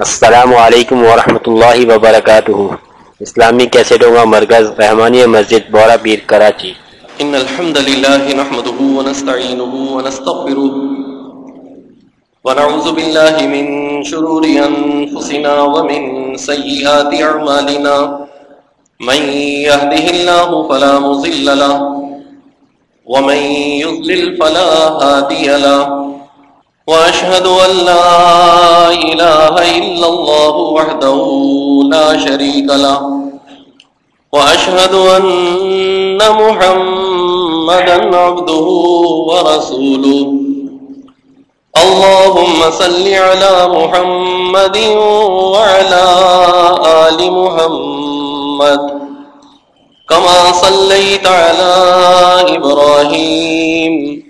السلام علیکم ورحمۃ اللہ وبرکاتہ۔ اسلامی کیسٹوں کا مرکز رحمانی مسجد بورا پیر کراچی۔ ان الحمد لله نحمده ونستعينه ونستغفره ونعوذ بالله من شرور انفسنا ومن سيئات اعمالنا۔ من يهده الله فلا مضل له، ومن يضلل فلا هادي له۔ وأشهد أن لا إله إلا الله وحده لا شريك له. وأشهد أن محمدا عبده ورسوله. اللهم صل على محمد وعلى آل محمد. كما صليت على إبراهيم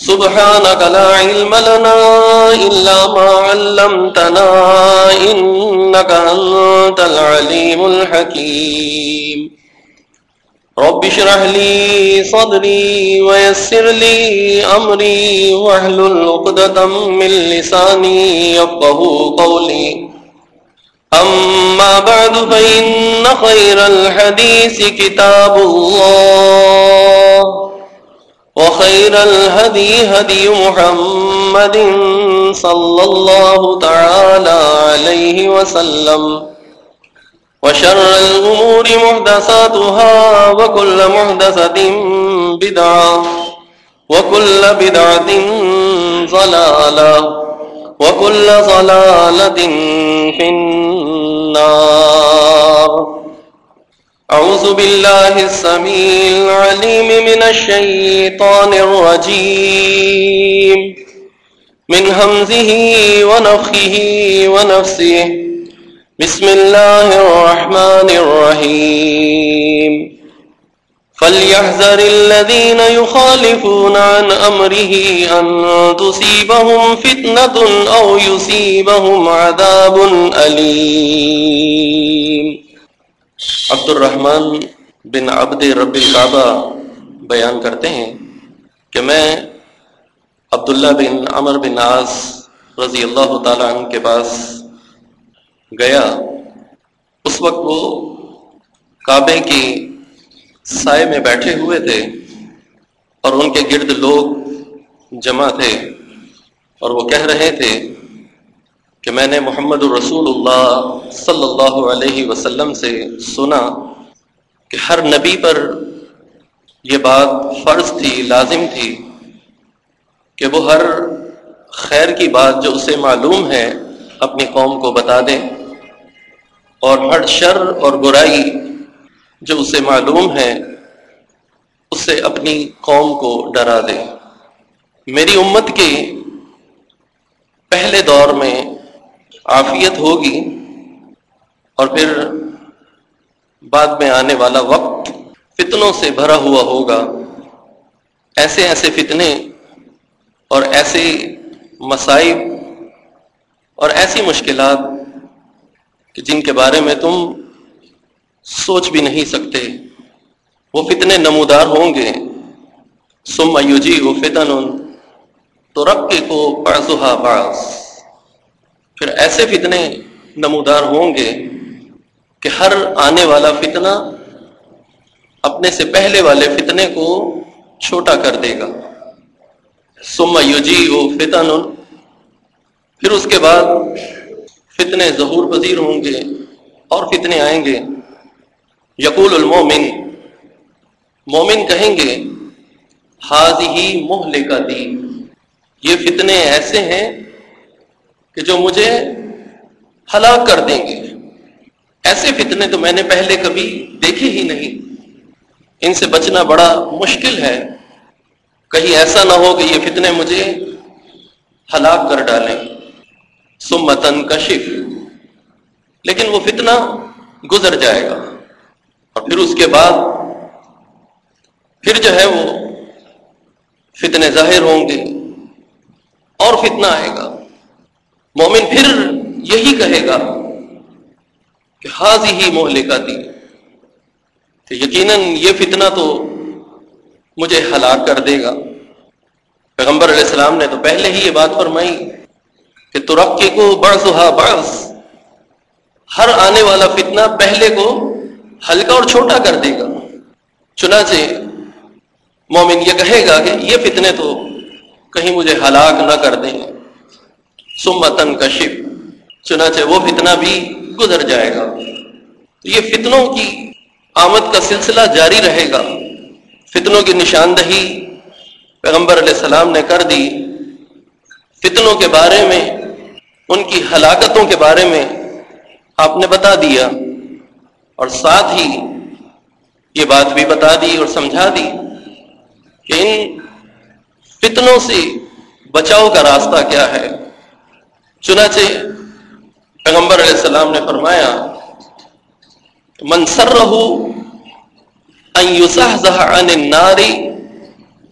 سبحانك لا علم لنا إلا ما علمتنا إنك أنت العليم الحكيم. رب شرح لي صدري ويسر لي أمري وحل العقدة من لساني يفقه قولي. أما بعد فإن خير الحديث كتاب الله. وخير الهدي هدي محمد صلى الله تعالى عليه وسلم وشر الأمور محدثاتها وكل محدثة بدعة وكل بدعة ضلالة وكل ضلالة في النار أعوذ بالله السميع العليم من الشيطان الرجيم. من همزه ونفخه ونفسه. بسم الله الرحمن الرحيم. فليحذر الذين يخالفون عن أمره أن تصيبهم فتنة أو يصيبهم عذاب أليم. عبد الرحمن بن عبد رب القعبہ بیان کرتے ہیں کہ میں عبداللہ بن عمر بن عاص رضی اللہ تعالیٰ عنہ کے پاس گیا۔ اس وقت وہ کعبے کی سائے میں بیٹھے ہوئے تھے اور ان کے گرد لوگ جمع تھے اور وہ کہہ رہے تھے کہ میں نے محمد الرسول اللہ صلی اللہ علیہ وسلم سے سنا کہ ہر نبی پر یہ بات فرض تھی، لازم تھی کہ وہ ہر خیر کی بات جو اسے معلوم ہے اپنی قوم کو بتا دے اور ہر شر اور برائی جو اسے معلوم ہے اس سے اپنی قوم کو ڈرا دے۔ میری امت کے پہلے دور میں عافیت ہوگی اور پھر بعد میں آنے والا وقت فتنوں سے بھرا ہوا ہوگا۔ ایسے ایسے فتنے اور ایسے مسائب اور ایسی مشکلات کہ جن کے بارے میں تم سوچ بھی نہیں سکتے۔ وہ فتنے نمودار ہوں گے۔ سم ایوجی وہ فتن تو رب کے کو پڑسوہا باس پھر ایسے فتنے نمودار ہوں گے کہ ہر آنے والا فتنہ اپنے سے پہلے والے فتنے کو چھوٹا کر دے گا۔ سم یوجی وہ فتن۔ پھر اس کے بعد فتنے ظہور پذیر ہوں گے اور فتنے آئیں گے۔ یقول المومن مومن کہیں گے حاض ہی محلے کا دی یہ فتنے ایسے ہیں کہ جو مجھے ہلاک کر دیں گے۔ ایسے فتنے تو میں نے پہلے کبھی دیکھے ہی نہیں۔ ان سے بچنا بڑا مشکل ہے۔ کہیں ایسا نہ ہو کہ یہ فتنے مجھے ہلاک کر ڈالیں۔ سمتن کشف لیکن وہ فتنہ گزر جائے گا۔ اور پھر اس کے بعد پھر جو ہے وہ فتنے ظاہر ہوں گے۔ اور فتنہ آئے گا۔ مومن پھر یہی کہے گا کہ حاضی ہی مہلے کا دی کہ یقیناً یہ فتنہ تو مجھے ہلاک کر دے گا۔ پیغمبر علیہ السلام نے تو پہلے ہی یہ بات فرمائی کہ ترقی کو برس ہا برس ہر آنے والا فتنہ پہلے کو ہلکا اور چھوٹا کر دے گا۔ چنانچہ مومن یہ کہے گا کہ یہ فتنے تو کہیں مجھے ہلاک نہ کر دیں۔ سمتن کا شپ چنانچہ وہ فتنہ بھی گزر جائے گا۔ تو یہ فتنوں کی آمد کا سلسلہ جاری رہے گا۔ فتنوں کی نشاندہی پیغمبر علیہ السلام نے کر دی۔ فتنوں کے بارے میں، ان کی ہلاکتوں کے بارے میں آپ نے بتا دیا۔ اور ساتھ ہی یہ بات بھی بتا دی اور سمجھا دی کہ ان فتنوں سے بچاؤ کا راستہ کیا ہے۔ چنانچہ پیغمبر علیہ السلام نے فرمایا منسر رہو ناری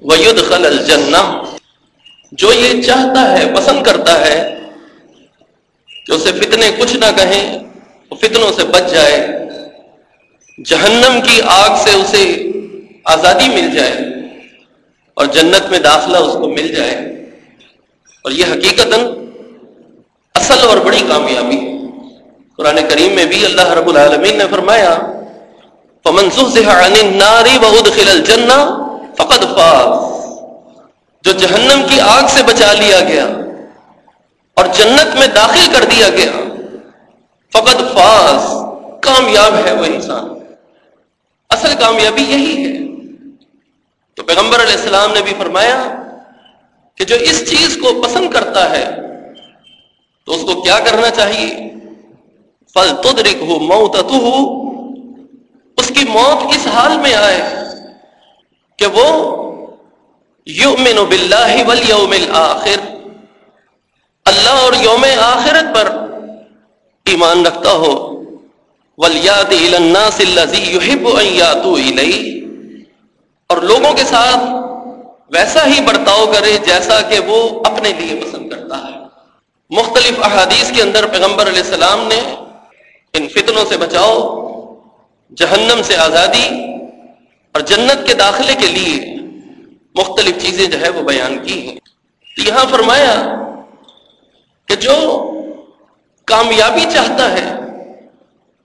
وید خل الجنہ. جو یہ چاہتا ہے، پسند کرتا ہے کہ اسے فتنے کچھ نہ کہیں فتنوں سے بچ جائے، جہنم کی آگ سے اسے آزادی مل جائے اور جنت میں داخلہ اس کو مل جائے۔ اور یہ حقیقت اصل اور بڑی کامیابی۔ قرآن کریم میں بھی اللہ رب العالمین نے فرمایا فقد فاز جو جہنم کی آگ سے بچا لیا گیا اور جنت میں داخل کر دیا گیا فقط فاز کامیاب ہے وہ انسان۔ اصل کامیابی یہی ہے۔ تو پیغمبر علیہ السلام نے بھی فرمایا کہ جو اس چیز کو پسند کرتا ہے تو اس کو کیا کرنا چاہیے؟ فل تدرک ہو موت ہو اس کی موت اس حال میں آئے کہ وہ یؤمن باللہ والیوم الاخر اللہ اور یوم آخرت پر ایمان رکھتا ہو۔ ولیات الى الناس الذی یحب ان یاتوا الیہ اور لوگوں کے ساتھ ویسا ہی برتاؤ کرے جیسا کہ وہ اپنے لیے پسند کرتا ہے مختلف احادیث کے اندر پیغمبر علیہ السلام نے ان فتنوں سے بچاؤ، جہنم سے آزادی اور جنت کے داخلے کے لیے مختلف چیزیں جو ہے وہ بیان کی ہیں۔ تو یہاں فرمایا کہ جو کامیابی چاہتا ہے،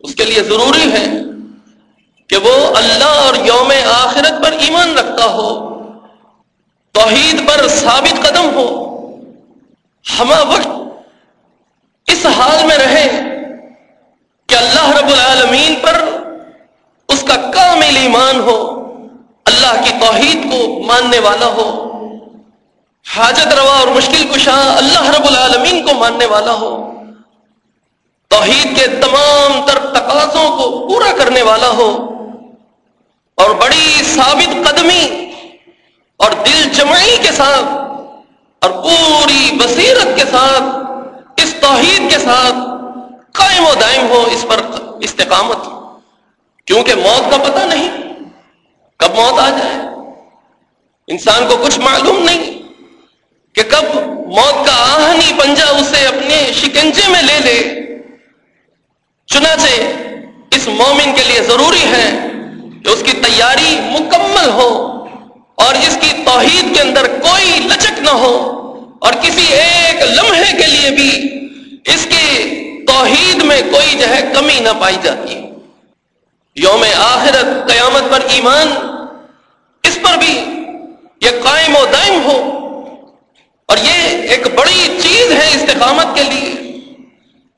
اس کے لیے ضروری ہے کہ وہ اللہ اور یوم آخرت پر ایمان رکھتا ہو، توحید پر ثابت قدم ہو ہما وقت اس حال میں رہے کہ اللہ رب العالمین پر اس کا کامل ایمان ہو، اللہ کی توحید کو ماننے والا ہو، حاجت روا اور مشکل کشاں اللہ رب العالمین کو ماننے والا ہو، توحید کے تمام تر تقاضوں کو پورا کرنے والا ہو، اور بڑی ثابت قدمی اور دل جمعی کے ساتھ اور پوری بصیرت کے ساتھ توحید کے ساتھ قائم و دائم ہو اس پر استقامت، کیونکہ موت کا پتہ نہیں کب موت آ جائے۔ انسان کو کچھ معلوم نہیں کہ کب موت کا آہنی پنجا اسے اپنے شکنجے میں لے لے۔ چنانچہ اس مومن کے لیے ضروری ہے کہ اس کی تیاری مکمل ہو اور اس کی توحید کے اندر کوئی لچک نہ ہو اور کسی ایک لمحے کے لیے بھی اس کی توحید میں کوئی جو ہے کمی نہ پائی جاتی۔ یوم آخرت، قیامت پر ایمان، اس پر بھی یہ قائم و دائم ہو۔ اور یہ ایک بڑی چیز ہے استقامت کے لیے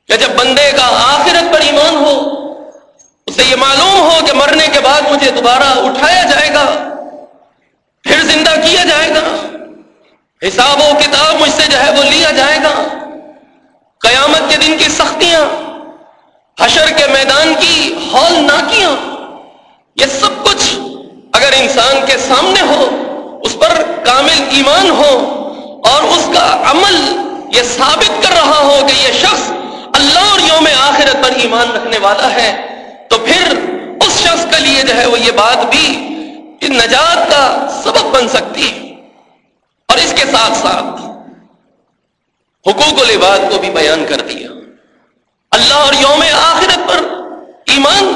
کہ جب بندے کا آخرت پر ایمان ہو، اسے یہ معلوم ہو کہ مرنے کے بعد مجھے دوبارہ اٹھایا جائے گا، پھر زندہ کیا جائے گا، حساب و کتاب مجھ سے جو ہے وہ لیا جائے گا۔ قیامت کے دن کی سختیاں، حشر کے میدان کی ہال ناکیاں یہ سب کچھ اگر انسان کے سامنے ہو، اس پر کامل ایمان ہو اور اس کا عمل یہ ثابت کر رہا ہو کہ یہ شخص اللہ اور یوم آخرت پر ایمان رکھنے والا ہے، تو پھر اس شخص کے لیے جو ہے وہ یہ بات بھی نجات کا سبب بن سکتی۔ ہے اور اس کے ساتھ ساتھ حقوق العباد کو بھی بیان کر دیا۔ اللہ اور یوم آخرت پر ایمان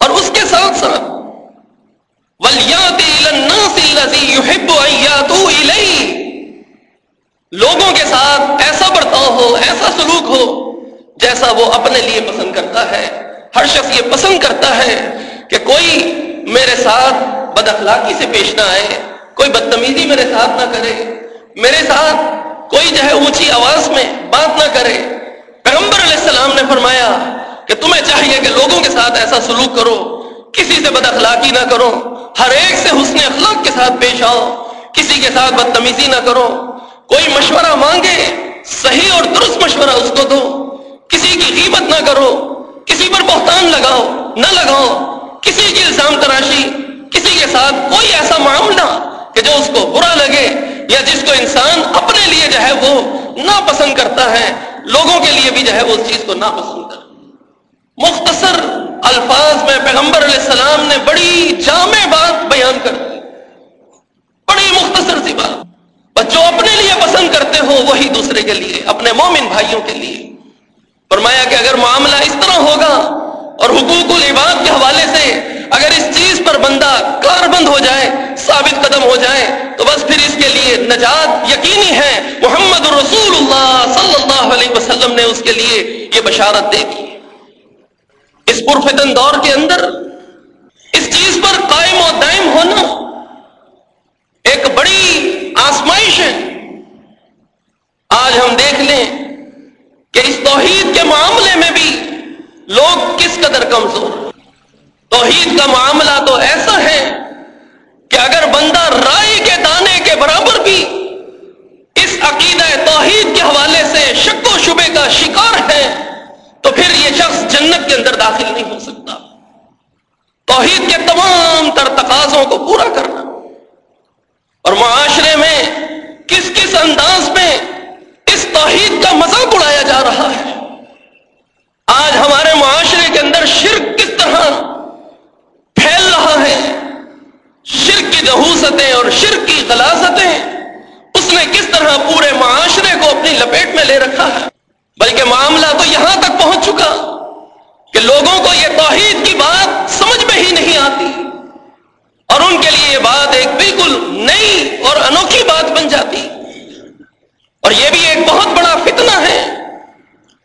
اور اس کے ساتھ ساتھ لوگوں کے ساتھ ایسا برتاؤ ہو، ایسا سلوک ہو جیسا وہ اپنے لیے پسند کرتا ہے۔ ہر شخص یہ پسند کرتا ہے کہ کوئی میرے ساتھ بد اخلاقی سے پیش نہ آئے، کوئی بدتمیزی میرے ساتھ نہ کرے۔ میرے ساتھ کوئی جو ہے اونچی آواز میں بات نہ کرے۔ پیغمبر علیہ السلام نے فرمایا کہ تمہیں چاہیے کہ لوگوں کے ساتھ ایسا سلوک کرو، کسی سے بد اخلاقی نہ کرو، ہر ایک سے حسن اخلاق کے ساتھ پیش آؤ، کسی کے ساتھ بدتمیزی نہ کرو۔ کوئی مشورہ مانگے، صحیح اور درست مشورہ اس کو دو۔ کسی کی غیبت نہ کرو، کسی پر بہتان لگاؤ، نہ لگاؤ۔ کسی کی الزام تراشی، کسی کے ساتھ کوئی ایسا معاملہ کہ جو اس کو برا لگے۔ یا جس کو انسان اپنے لیے جو ہے وہ ناپسند کرتا ہے، لوگوں کے لیے بھی جو ہے وہ اس چیز کو ناپسند کرتا مختصر الفاظ میں پیغمبر علیہ السلام نے بڑی جامع بات بیان کر دی۔ بڑی مختصر سی بات۔ بس جو اپنے لیے پسند کرتے ہو، وہی دوسرے کے لیے، اپنے مومن بھائیوں کے لیے۔ فرمایا کہ اگر معاملہ اس طرح ہوگا اور حقوق العباد کے حوالے سے اگر اس چیز پر بندہ کار بند ہو جائے، ثابت قدم ہو جائے، تو بس پھر اس کے لیے نجات یقینی ہے۔ محمد الرسول اللہ صلی اللہ علیہ وسلم نے اس کے لیے یہ بشارت دے دی۔ اس پرفتن دور کے اندر اس چیز پر قائم و دائم ہونا ایک بڑی آسمائش ہے۔ آج ہم دیکھ لیں کہ اس توحید کے معاملے میں بھی لوگ کس قدر کمزور توحید کا معاملہ تو ایسا ہے کہ اگر بندہ رائے کے دانے کے برابر بھی اس عقیدہ توحید کے حوالے سے شک و شبے کا شکار ہے، تو پھر یہ شخص جنت کے اندر داخل نہیں ہو سکتا۔ توحید کے تمام تر تقاضوں کو پورا کرنا۔ اور معاشرے میں کس کس انداز میں اس توحید کا مذاق اڑایا جا رہا ہے آج ہمارے معاشرے کے اندر شرک کس طرح پھیل رہا ہے شرک کی جہوستیں اور شرک کی غلاستیں اس نے کس طرح پورے معاشرے کو اپنی لپیٹ میں لے رکھا ہے؟ بلکہ معاملہ تو یہاں تک پہنچ چکا کہ لوگوں کو یہ توحید کی بات سمجھ میں ہی نہیں آتی اور ان کے لیے یہ بات ایک بالکل نئی اور انوکھی بات بن جاتی۔ اور یہ بھی ایک بہت بڑا فتنہ ہے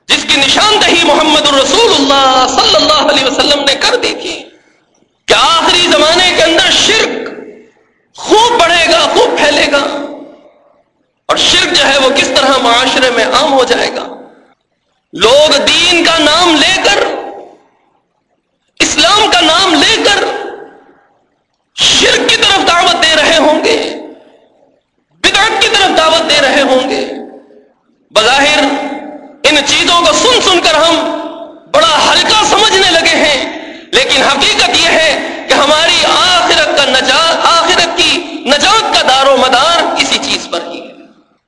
جس کی نشاندہی محمد الرسول اللہ صلی اللہ علیہ وسلم نے کر دی تھی کہ آخری زمانے کے اندر شرک خوب بڑھے گا، خوب پھیلے گا۔ اور شرک جو ہے وہ کس طرح معاشرے میں عام ہو جائے گا؟ لوگ دین کا نام لے کر، اسلام کا نام لے کر شرک کی طرف دعوت دے رہے ہوں گے، بدعت کی طرف دعوت دے رہے ہوں گے۔ بظاہر ان چیزوں کو سن سن کر ہم بڑا ہلکا سمجھنے لگے ہیں، لیکن حقیقت یہ ہے کہ ہماری آخرت کا نجات نجات کا دار و مدار اسی چیز پر ہی ہے۔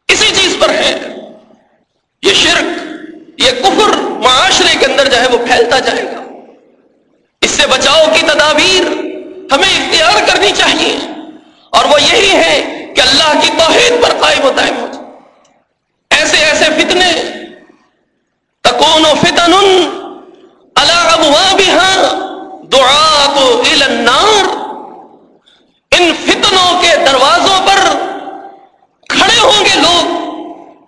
اسی چیز پر ہے۔ یہ شرک، یہ کفر معاشرے کے اندر جو ہے وہ پھیلتا جائے گا۔ اس سے بچاؤ کی تدابیر ہمیں اختیار کرنی چاہیے۔ اور وہ یہی ہے کہ اللہ کی توحید پر قائم و دائم ہو جائے۔ ایسے ایسے فتنے، تکون و فتن اللہ دعا تو النار۔ ان فتنوں کے دروازوں پر کھڑے ہوں گے لوگ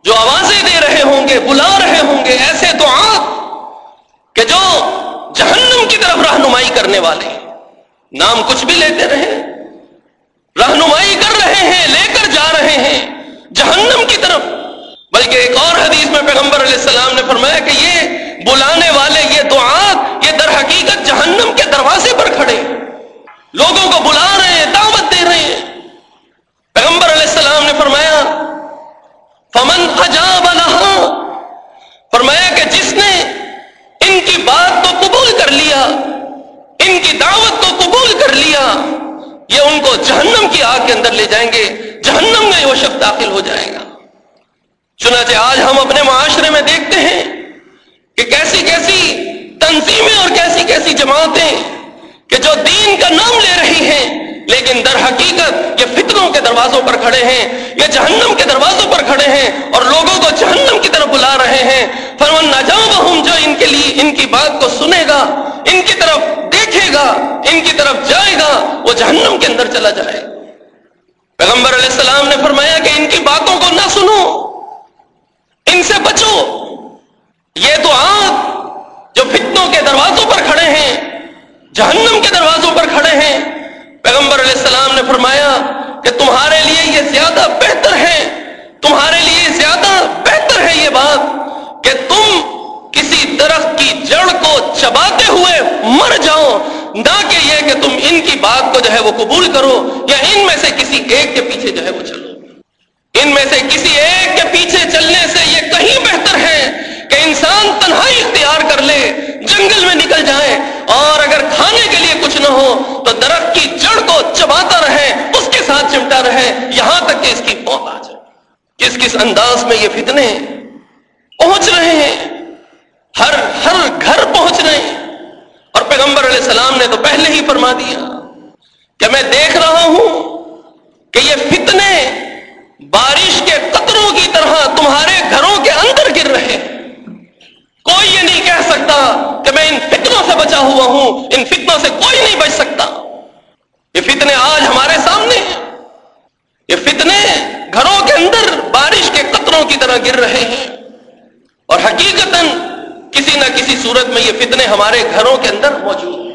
جو آوازیں دے رہے ہوں گے بلا رہے ہوں گے ایسے دعا کہ جو جہنم کی طرف رہنمائی کرنے والے نام کچھ بھی لیتے رہے۔ رہنمائی کر رہے ہیں، لے کر جا رہے ہیں۔ جہنم کی طرف۔ بلکہ ایک اور حدیث میں پیغمبر علیہ السلام نے فرمایا کہ یہ بلانے والے، یہ دعا یہ در حقیقت جہنم کے دروازے پر کھڑے۔ لوگوں کو بلا رہے ہیں، دعوت دے رہے ہیں۔ پیغمبر علیہ السلام نے فرمایا، فمن اجاب لہا فرمایا کہ جس نے ان کی بات کو قبول کر لیا ان کی دعوت کو قبول کر لیا یہ ان کو جہنم کی آگ کے اندر لے جائیں گے، جہنم میں وہ شخص داخل ہو جائے گا۔ چنانچہ آج ہم اپنے معاشرے میں دیکھتے ہیں کہ کیسی کیسی تنظیمیں اور کیسی کیسی جماعتیں کہ جو دین کا نام لے رہی ہیں، لیکن در حقیقت یہ فتنوں کے دروازوں پر کھڑے ہیں، یہ جہنم کے دروازوں پر کھڑے ہیں اور لوگوں کو جہنم کی طرف بلا رہے ہیں۔ فرمن نہ جو ان کے لیے، ان کی بات کو سنے گا، ان کی طرف دیکھے گا، ان کی طرف جائے گا، وہ جہنم کے اندر چلا جائے۔ گا پیغمبر علیہ السلام نے فرمایا کہ ان کی باتوں کو نہ سنو، ان سے بچو۔ یہ تو آگ جو فتنوں کے دروازوں پر کھڑے ہیں، جہنم کے دروازوں پر کھڑے ہیں۔ پیغمبر علیہ السلام نے فرمایا کہ تمہارے لیے یہ زیادہ بہتر ہے، تمہارے لیے زیادہ بہتر ہے یہ بات کہ تم کسی درخت کی جڑ کو چباتے ہوئے مر جاؤ۔ نہ کہ یہ کہ تم ان کی بات کو جو ہے وہ قبول کرو یا ان میں سے کسی ایک کے پیچھے جو ہے وہ چلو۔ ان میں سے کسی ایک کے پیچھے چلنے سے یہ کہیں بہتر ہے کہ انسان تنہائی اختیار کر لے، جنگل میں نکل جائے۔ اور اگر کھانے کے لیے کچھ نہ ہو تو درخت کی جڑ کو چباتا رہے، اس کے ساتھ چمٹا رہے۔ یہاں تک کہ اس کی موت آ جائے۔ کس کس انداز میں یہ فتنے پہنچ رہے ہیں؟ ہر ہر گھر پہنچ رہے ہیں۔ پیغمبر علیہ السلام نے تو پہلے ہی فرما دیا کہ میں دیکھ رہا ہوں کہ یہ فتنے بارش کے قطروں کی طرح تمہارے گھروں کے اندر گر رہے ہیں۔ کوئی یہ نہیں کہہ سکتا کہ میں ان فتنوں سے بچا ہوا ہوں، ان فتنوں سے کوئی نہیں بچ سکتا۔ یہ فتنے آج ہمارے سامنے ہیں۔ یہ فتنے گھروں کے اندر بارش کے قطروں کی طرح گر رہے ہیں۔ اور حقیقت کسی نہ کسی صورت میں یہ فتنے ہمارے گھروں کے اندر موجود ہیں۔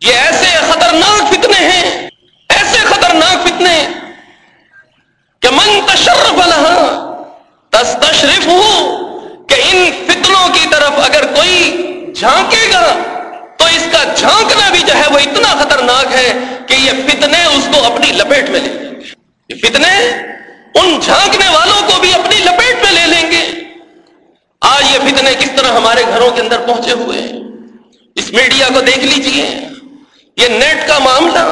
یہ ایسے خطرناک فتنے ہیں، ایسے خطرناک فتنے کہ من تشرف لہا تستشرف ہوں کہ ان فتنوں کی طرف اگر کوئی جھانکے گا، تو اس کا جھانکنا بھی جو ہے وہ اتنا خطرناک ہے کہ یہ فتنے اس کو اپنی لپیٹ میں لے لیں گے۔ یہ فتنے ان جھانکنے والوں کو بھی اپنی لپیٹ میں لے لیں گے۔ آج یہ فتنے کس طرح ہمارے گھروں کے اندر پہنچے ہوئے ہیں؟ اس میڈیا کو دیکھ لیجیے۔ یہ نیٹ کا معاملہ،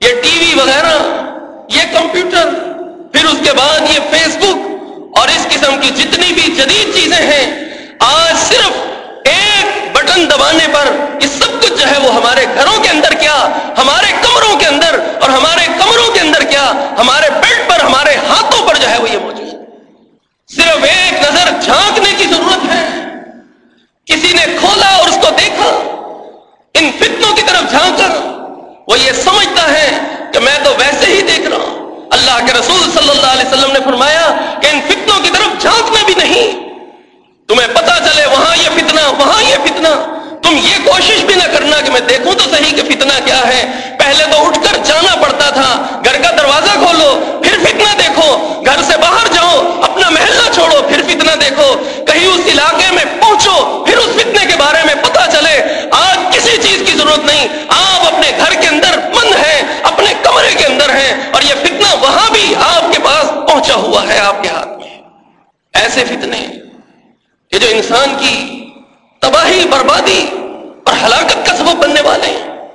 یہ ٹی وی وغیرہ، یہ کمپیوٹر، پھر اس کے بعد یہ فیس بک اور اس قسم کی جتنی بھی جدید چیزیں ہیں، آج صرف ایک بٹن دبانے پر یہ سب کچھ جو ہے وہ ہمارے گھروں کے اندر کیا، ہمارے کمروں کے اندر اور ہمارے کمروں کے اندر کیا، ہمارے ہاتھوں پر جو ہے وہ یہ موجود صرف ایک نظر جھانکنے کی ضرورت ہے کسی نے کھولا اور اس کو دیکھا ان فتنوں کی طرف جھانک کر وہ یہ سمجھتا ہے کہ میں تو ویسے ہی دیکھ رہا ہوں اللہ کے رسول صلی اللہ علیہ وسلم نے فرمایا کہ ان فتنوں کی طرف جھانکنا بھی نہیں تمہیں پتا چلے وہاں یہ فتنہ وہاں یہ فتنہ تم یہ کوشش بھی نہ کرنا کہ میں دیکھوں تو صحیح کہ فتنہ کیا ہے۔ پہلے تو اٹھ کر جانا پڑتا تھا۔ گھر کا دروازہ کھولو، پھر فتنہ دیکھو۔ گھر سے باہر جاؤ، اپنا محلہ چھوڑو، پھر فتنہ دیکھو۔ کہیں اس علاقے میں پہنچو، پھر اس فتنے کے بارے میں پتا چلے۔ آج کسی چیز کی ضرورت نہیں۔ آپ اپنے گھر کے اندر مند ہیں، اپنے کمرے کے اندر ہیں۔ اور یہ فتنہ وہاں بھی آپ کے پاس پہنچا ہوا ہے آپ کے ہاتھ میں۔ ایسے فتنے کہ جو انسان کی تباہی، بربادی اور ہلاکت کا سبب بننے والے ہیں۔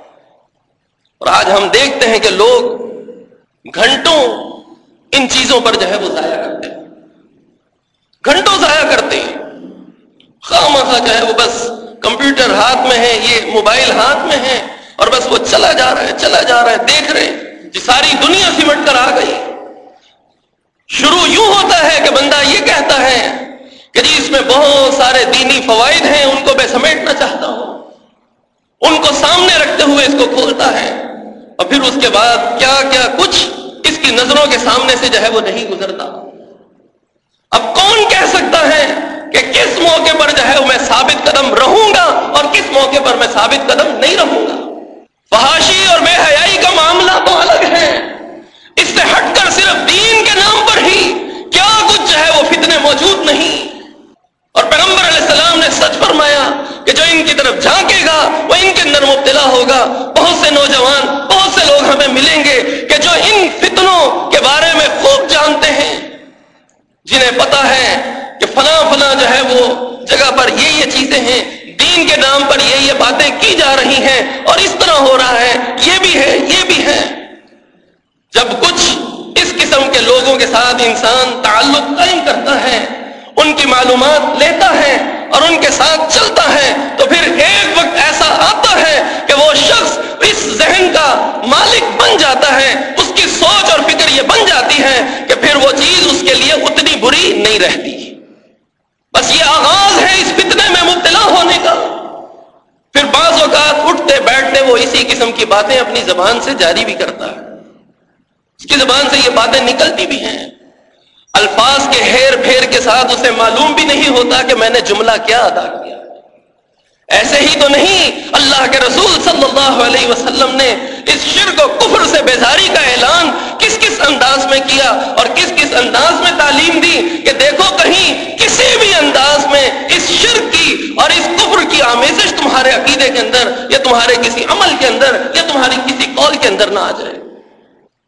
اور آج ہم دیکھتے ہیں کہ لوگ گھنٹوں ان چیزوں پر جو ہے وہ ضائع کرتے ہیں۔ گھنٹوں ضائع کرتے ہیں۔ خواہ مخواہ جو ہے وہ بس کمپیوٹر ہاتھ میں ہے، یہ موبائل ہاتھ میں ہے اور بس وہ چلا جا رہا ہے، چلا جا رہا ہے، دیکھ رہے جی ساری دنیا سمٹ کر آ گئی۔ شروع یوں ہوتا ہے کہ بندہ یہ کہتا ہے کہ جی اس میں بہت سارے دینی فوائد ہیں، ان کو میں سمیٹنا چاہتا ہوں۔ ان کو سامنے رکھتے ہوئے اس کو کھولتا ہے۔ اور پھر اس کے بعد کیا کیا کچھ اس کی نظروں کے سامنے سے جو ہے وہ نہیں گزرتا۔ اب کون کہہ سکتا ہے کہ کس موقع پر جو ہے وہ میں ثابت قدم رہوں گا اور کس موقع پر میں ثابت قدم نہیں رہوں گا؟ فحاشی اور بے حیائی کا معاملہ تو الگ ہے۔ اس سے ہٹ کر صرف دین کے نام پر ہی کیا کچھ جو ہے وہ فتنے موجود نہیں اور پیغمبر علیہ السلام نے سچ فرمایا کہ جو ان کی طرف جھانکے گا وہ ان کے اندر مبتلا ہوگا بہت سے نوجوان بہت سے لوگ ہمیں ملیں گے کہ جو ان فتنوں کے بارے میں خوب جانتے ہیں جنہیں پتا ہے کہ فلاں فلاں جو ہے وہ جگہ پر یہ یہ چیزیں ہیں، دین کے نام پر یہ یہ باتیں کی جا رہی ہیں اور اس طرح ہو رہا ہے، یہ بھی ہے، یہ بھی ہے۔ جب کچھ اس قسم کے لوگوں کے ساتھ انسان تعلق قائم کرتا ہے، ان کی معلومات لیتا ہے اور ان کے ساتھ چلتا ہے، تو پھر ایک وقت ایسا آتا ہے کہ وہ شخص اس ذہن کا مالک بن جاتا ہے، اس کی سوچ اور فکر یہ بن جاتی ہے کہ پھر وہ چیز اس کے لیے اتنی بری نہیں رہتی۔ بس یہ آغاز ہے اس فتنے میں مبتلا ہونے کا۔ پھر بعض اوقات اٹھتے بیٹھتے وہ اسی قسم کی باتیں اپنی زبان سے جاری بھی کرتا ہے۔ اس کی زبان سے یہ باتیں نکلتی بھی ہیں۔ الفاظ کے ہیر پھیر کے ساتھ اسے معلوم بھی نہیں ہوتا کہ میں نے جملہ کیا ادا کیا۔ ایسے ہی تو نہیں، اللہ کے رسول صلی اللہ علیہ وسلم نے اس شرک و کفر سے بیزاری کا اعلان کس کس انداز میں کیا اور کس کس انداز میں تعلیم دی کہ دیکھو کہیں کسی بھی انداز میں اس شرک کی اور اس کفر کی آمیزش تمہارے عقیدے کے اندر یا تمہارے کسی عمل کے اندر یا تمہاری کسی قول کے اندر نہ آ جائے۔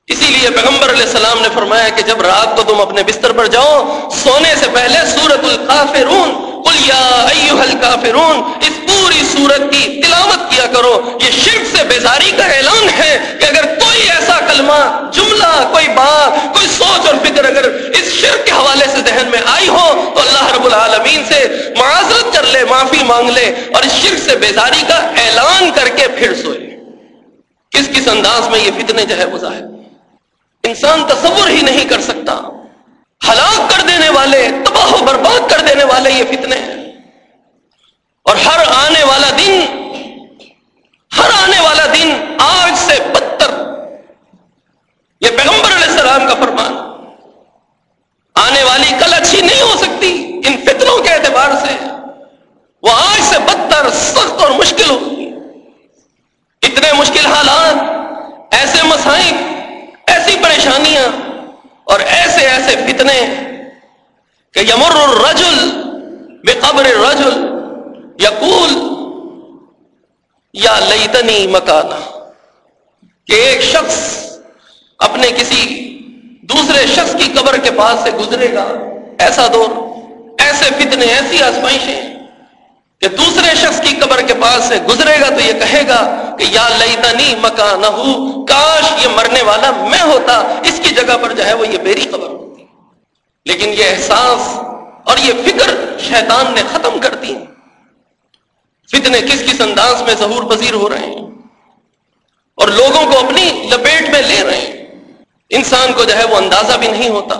اسی لیے پیغمبر علیہ السلام نے فرمایا کہ جب رات کو تم اپنے بستر پر جاؤ، سونے سے پہلے سورت القافرون قل یا ایوہ الکافرون اس پوری سورت کی تلاوت کیا کرو، یہ شرک سے بیزاری کا اعلان ہے کہ اگر کوئی ایسا کلمہ، جملہ، کوئی بات، کوئی سوچ اور فکر اگر اس شرک کے حوالے سے ذہن میں آئی ہو، تو اللہ رب العالمین سے معذرت کر لے، معافی مانگ لے اور اس شرک سے بیزاری کا اعلان کر کے پھر سوئے۔ کس کس انداز میں یہ فتنے جو ہے وہ ظاہر؟ انسان تصور ہی نہیں کر سکتا۔ ہلاک کر دینے والے، تباہ و برباد کر دینے والے یہ فتنے ہیں۔ اور ہر آنے والا دن، ہر آنے والا دن آج سے بدتر۔ یہ پیغمبر علیہ السلام کا فرمان۔ آنے والی کل اچھی نہیں ہو سکتی ان فتنوں کے اعتبار سے۔ وہ آج سے بدتر، سخت اور مشکل ہوگی اتنے مشکل حالات، ایسے مسائل، ایسی پریشانیاں اور ایسے ایسے فتنے کہ یمر الرجل بے قبر رجل یقول، یا لیتنی مکانا، کہ ایک شخص اپنے کسی دوسرے شخص کی قبر کے پاس سے گزرے گا۔ ایسا دور، ایسے فتنے، ایسی آزمائشیں کہ دوسرے شخص کی قبر کے پاس سے گزرے گا تو یہ کہے گا کہ یا لیتنی مکان کاش یہ مرنے والا میں ہوتا، اس کی جگہ پر جو ہے وہ یہ میری خبر ہوتی۔ لیکن یہ احساس اور یہ فکر شیطان نے ختم کر دی۔ فتنے کس کس انداز میں ظہور پذیر ہو رہے ہیں؟ اور لوگوں کو اپنی لپیٹ میں لے رہے ہیں۔ انسان کو جو ہے وہ اندازہ بھی نہیں ہوتا۔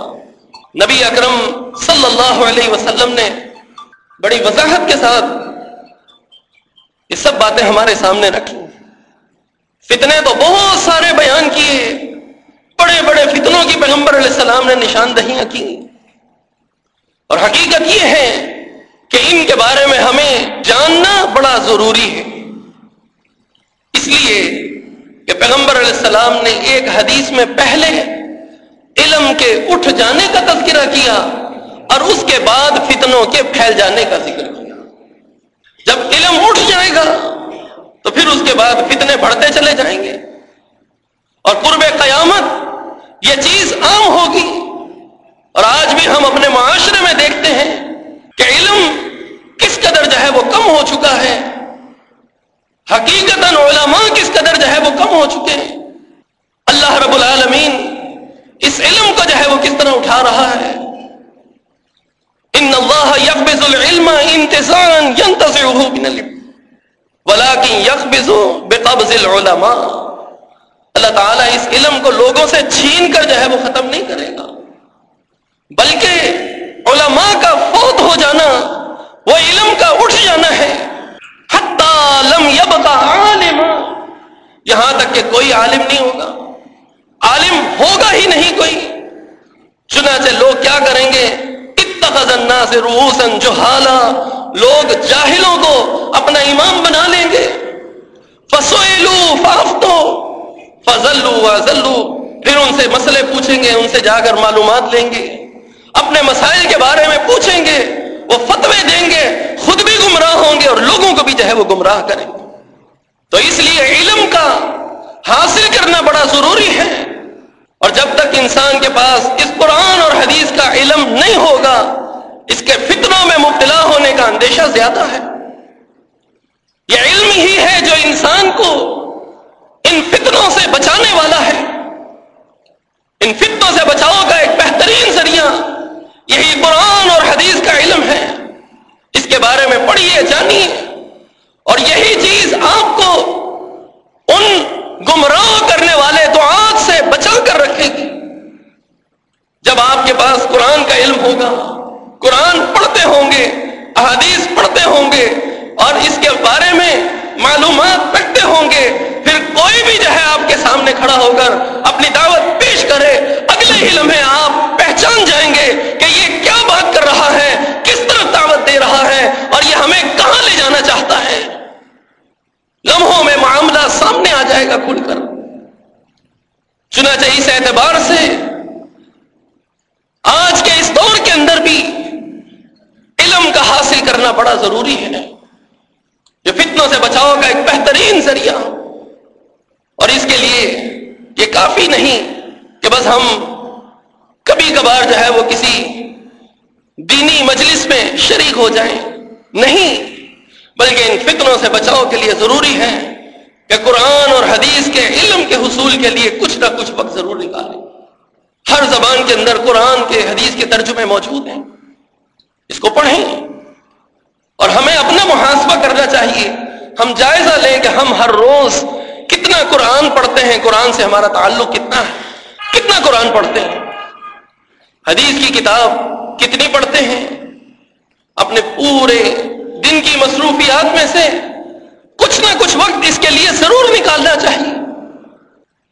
نبی اکرم صلی اللہ علیہ وسلم نے بڑی وضاحت کے ساتھ یہ سب باتیں ہمارے سامنے رکھی۔ فتنے تو بہت سارے بیان کیے۔ بڑے بڑے فتنوں کی پیغمبر علیہ السلام نے نشاندہیاں کی۔ اور حقیقت یہ ہے کہ ان کے بارے میں ہمیں جاننا بڑا ضروری ہے۔ اس لیے کہ پیغمبر علیہ السلام نے ایک حدیث میں پہلے علم کے اٹھ جانے کا تذکرہ کیا اور اس کے بعد فتنوں کے پھیل جانے کا ذکر کیا۔ جب علم اٹھ جائے گا تو پھر اس کے بعد فتنے بڑھتے چلے جائیں گے۔ اور قرب قیامت یہ چیز عام ہوگی۔ اور آج بھی ہم اپنے معاشرے میں دیکھتے ہیں کہ علم کس قدر جو ہے وہ کم ہو چکا ہے۔ حقیقت علماء کس قدر جو ہے وہ کم ہو چکے ہیں۔ اللہ رب العالمین اس علم کو جو ہے وہ کس طرح اٹھا رہا ہے۔ ان اللہ یقبض العلم انتظام ينتزعه من العلم ولكن يقبض بقبض العلماء۔ اللہ تعالیٰ اس علم کو لوگوں سے چھین کر جو ہے وہ ختم نہیں کرے گا۔ بلکہ علماء کا فوت ہو جانا، وہ علم کا اٹھ جانا ہے۔ حتی لم يبقى عالم یہاں تک کہ کوئی عالم نہیں ہوگا۔ عالم ہوگا ہی نہیں کوئی۔ چنانچہ لوگ کیا کریں گے؟ اتخذ الناس رؤوسا جہالا۔ لوگ جاہلوں کو اپنا امام بنا لیں گے۔ فسئلوا فافتوا فزلوا وزلوا پھر ان سے مسئلے پوچھیں گے، ان سے جا کر معلومات لیں گے۔ اپنے مسائل کے بارے میں پوچھیں گے، وہ فتوے دیں گے۔ خود بھی گمراہ ہوں گے اور لوگوں کو بھی جو ہے وہ گمراہ کریں گے۔ تو اس لیے علم کا حاصل کرنا بڑا ضروری ہے۔ اور جب تک انسان کے پاس اس قرآن اور حدیث کا علم نہیں ہوگا اس کے فتنوں میں مبتلا ہونے کا اندیشہ زیادہ ہے۔ یہ علم ہی ہے جو انسان کو ان فتنوں سے بچانے والا ہے۔ ان فتنوں سے بچاؤ کا ایک بہترین ذریعہ یہی قرآن اور حدیث کا علم ہے۔ اس کے بارے میں پڑھیے، جانیے۔ اور یہی چیز آپ کو ان گمراہ کرنے والے تو آج سے بچا کر رکھے گی۔ جب آپ کے پاس قرآن کا علم ہوگا قرآن پڑھتے ہوں گے، احادیث پڑھتے ہوں گے، اور اس کے بارے میں معلومات رکھتے ہوں گے۔ پھر کوئی بھی جو ہے آپ کے سامنے کھڑا ہو کر اپنی دعوت پیش کرے، اگلے ہی لمحے آپ پہچان جائیں گے کہ یہ کیا بات کر رہا ہے، کس طرف دعوت دے رہا ہے، اور یہ ہمیں کہاں لے جانا چاہتا ہے۔ لمحوں میں معاملہ سامنے آ جائے گا کھل کر۔ چنانچہ اس اعتبار سے آج کے اس دور کے اندر بھی علم کا حاصل کرنا بڑا ضروری ہے۔ جو فتنوں سے بچاؤ کا ایک بہترین ذریعہ۔ اور اس کے لیے یہ کافی نہیں کہ بس ہم کبھی کبھار جو ہے وہ کسی دینی مجلس میں شریک ہو جائیں۔ نہیں، بلکہ ان فتنوں سے بچاؤ کے لیے ضروری ہے کہ قرآن اور حدیث کے علم کے حصول کے لیے کچھ نہ کچھ وقت ضرور نکالیں۔ ہر زبان کے اندر قرآن کے حدیث کے ترجمے موجود ہیں۔ اس کو پڑھیں۔ اور ہمیں اپنا محاسبہ کرنا چاہیے۔ ہم جائزہ لیں کہ ہم ہر روز کتنا قرآن پڑھتے ہیں، قرآن سے ہمارا تعلق کتنا ہے؟ کتنا قرآن پڑھتے ہیں؟ حدیث کی کتاب کتنی پڑھتے ہیں؟ اپنے پورے دن کی مصروفیات میں سے کچھ نہ کچھ وقت اس کے لیے ضرور نکالنا چاہیے۔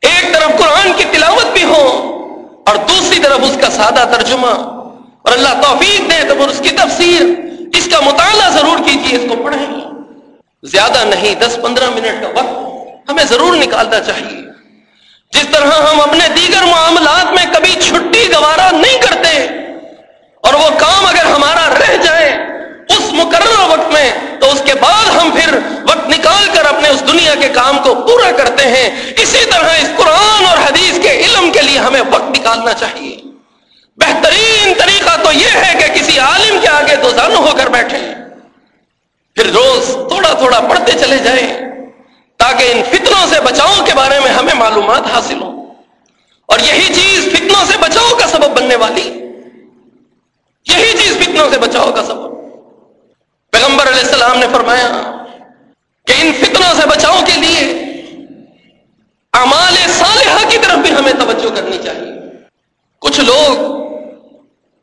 ایک طرف قرآن کی تلاوت بھی ہو اور دوسری طرف اس کا سادہ ترجمہ۔ اور اللہ توفیق دے تو پھر اس کی تفسیر اس کا مطالعہ ضرور کیجیے اس کو پڑھیں۔ زیادہ نہیں، دس پندرہ منٹ کا وقت ہمیں ضرور نکالنا چاہیے۔ جس طرح ہم اپنے دیگر معاملات میں کبھی چھٹی گوارا نہیں کرتے، اور وہ کام اگر ہمارا رہ جائے اس مقررہ وقت میں، تو اس کے بعد ہم پھر وقت نکال کر اپنے اس دنیا کے کام کو پورا کرتے ہیں۔ اسی طرح اس قرآن اور حدیث کے علم کے لیے ہمیں وقت نکالنا چاہیے۔ بہترین طریقہ تو یہ ہے کہ کسی عالم کے آگے دو زانو ہو کر بیٹھے۔ پھر روز تھوڑا تھوڑا پڑھتے چلے جائیں تاکہ ان فتنوں سے بچاؤ کے بارے میں ہمیں معلومات حاصل ہوں۔ اور یہی چیز فتنوں سے بچاؤ کا سبب بننے والی۔ یہی چیز فتنوں سے بچاؤ کا سبب۔ پیغمبر علیہ السلام نے فرمایا کہ ان فتنوں سے بچاؤ کے لیے امال صالحہ کی طرف بھی ہمیں توجہ کرنی چاہیے۔ کچھ لوگ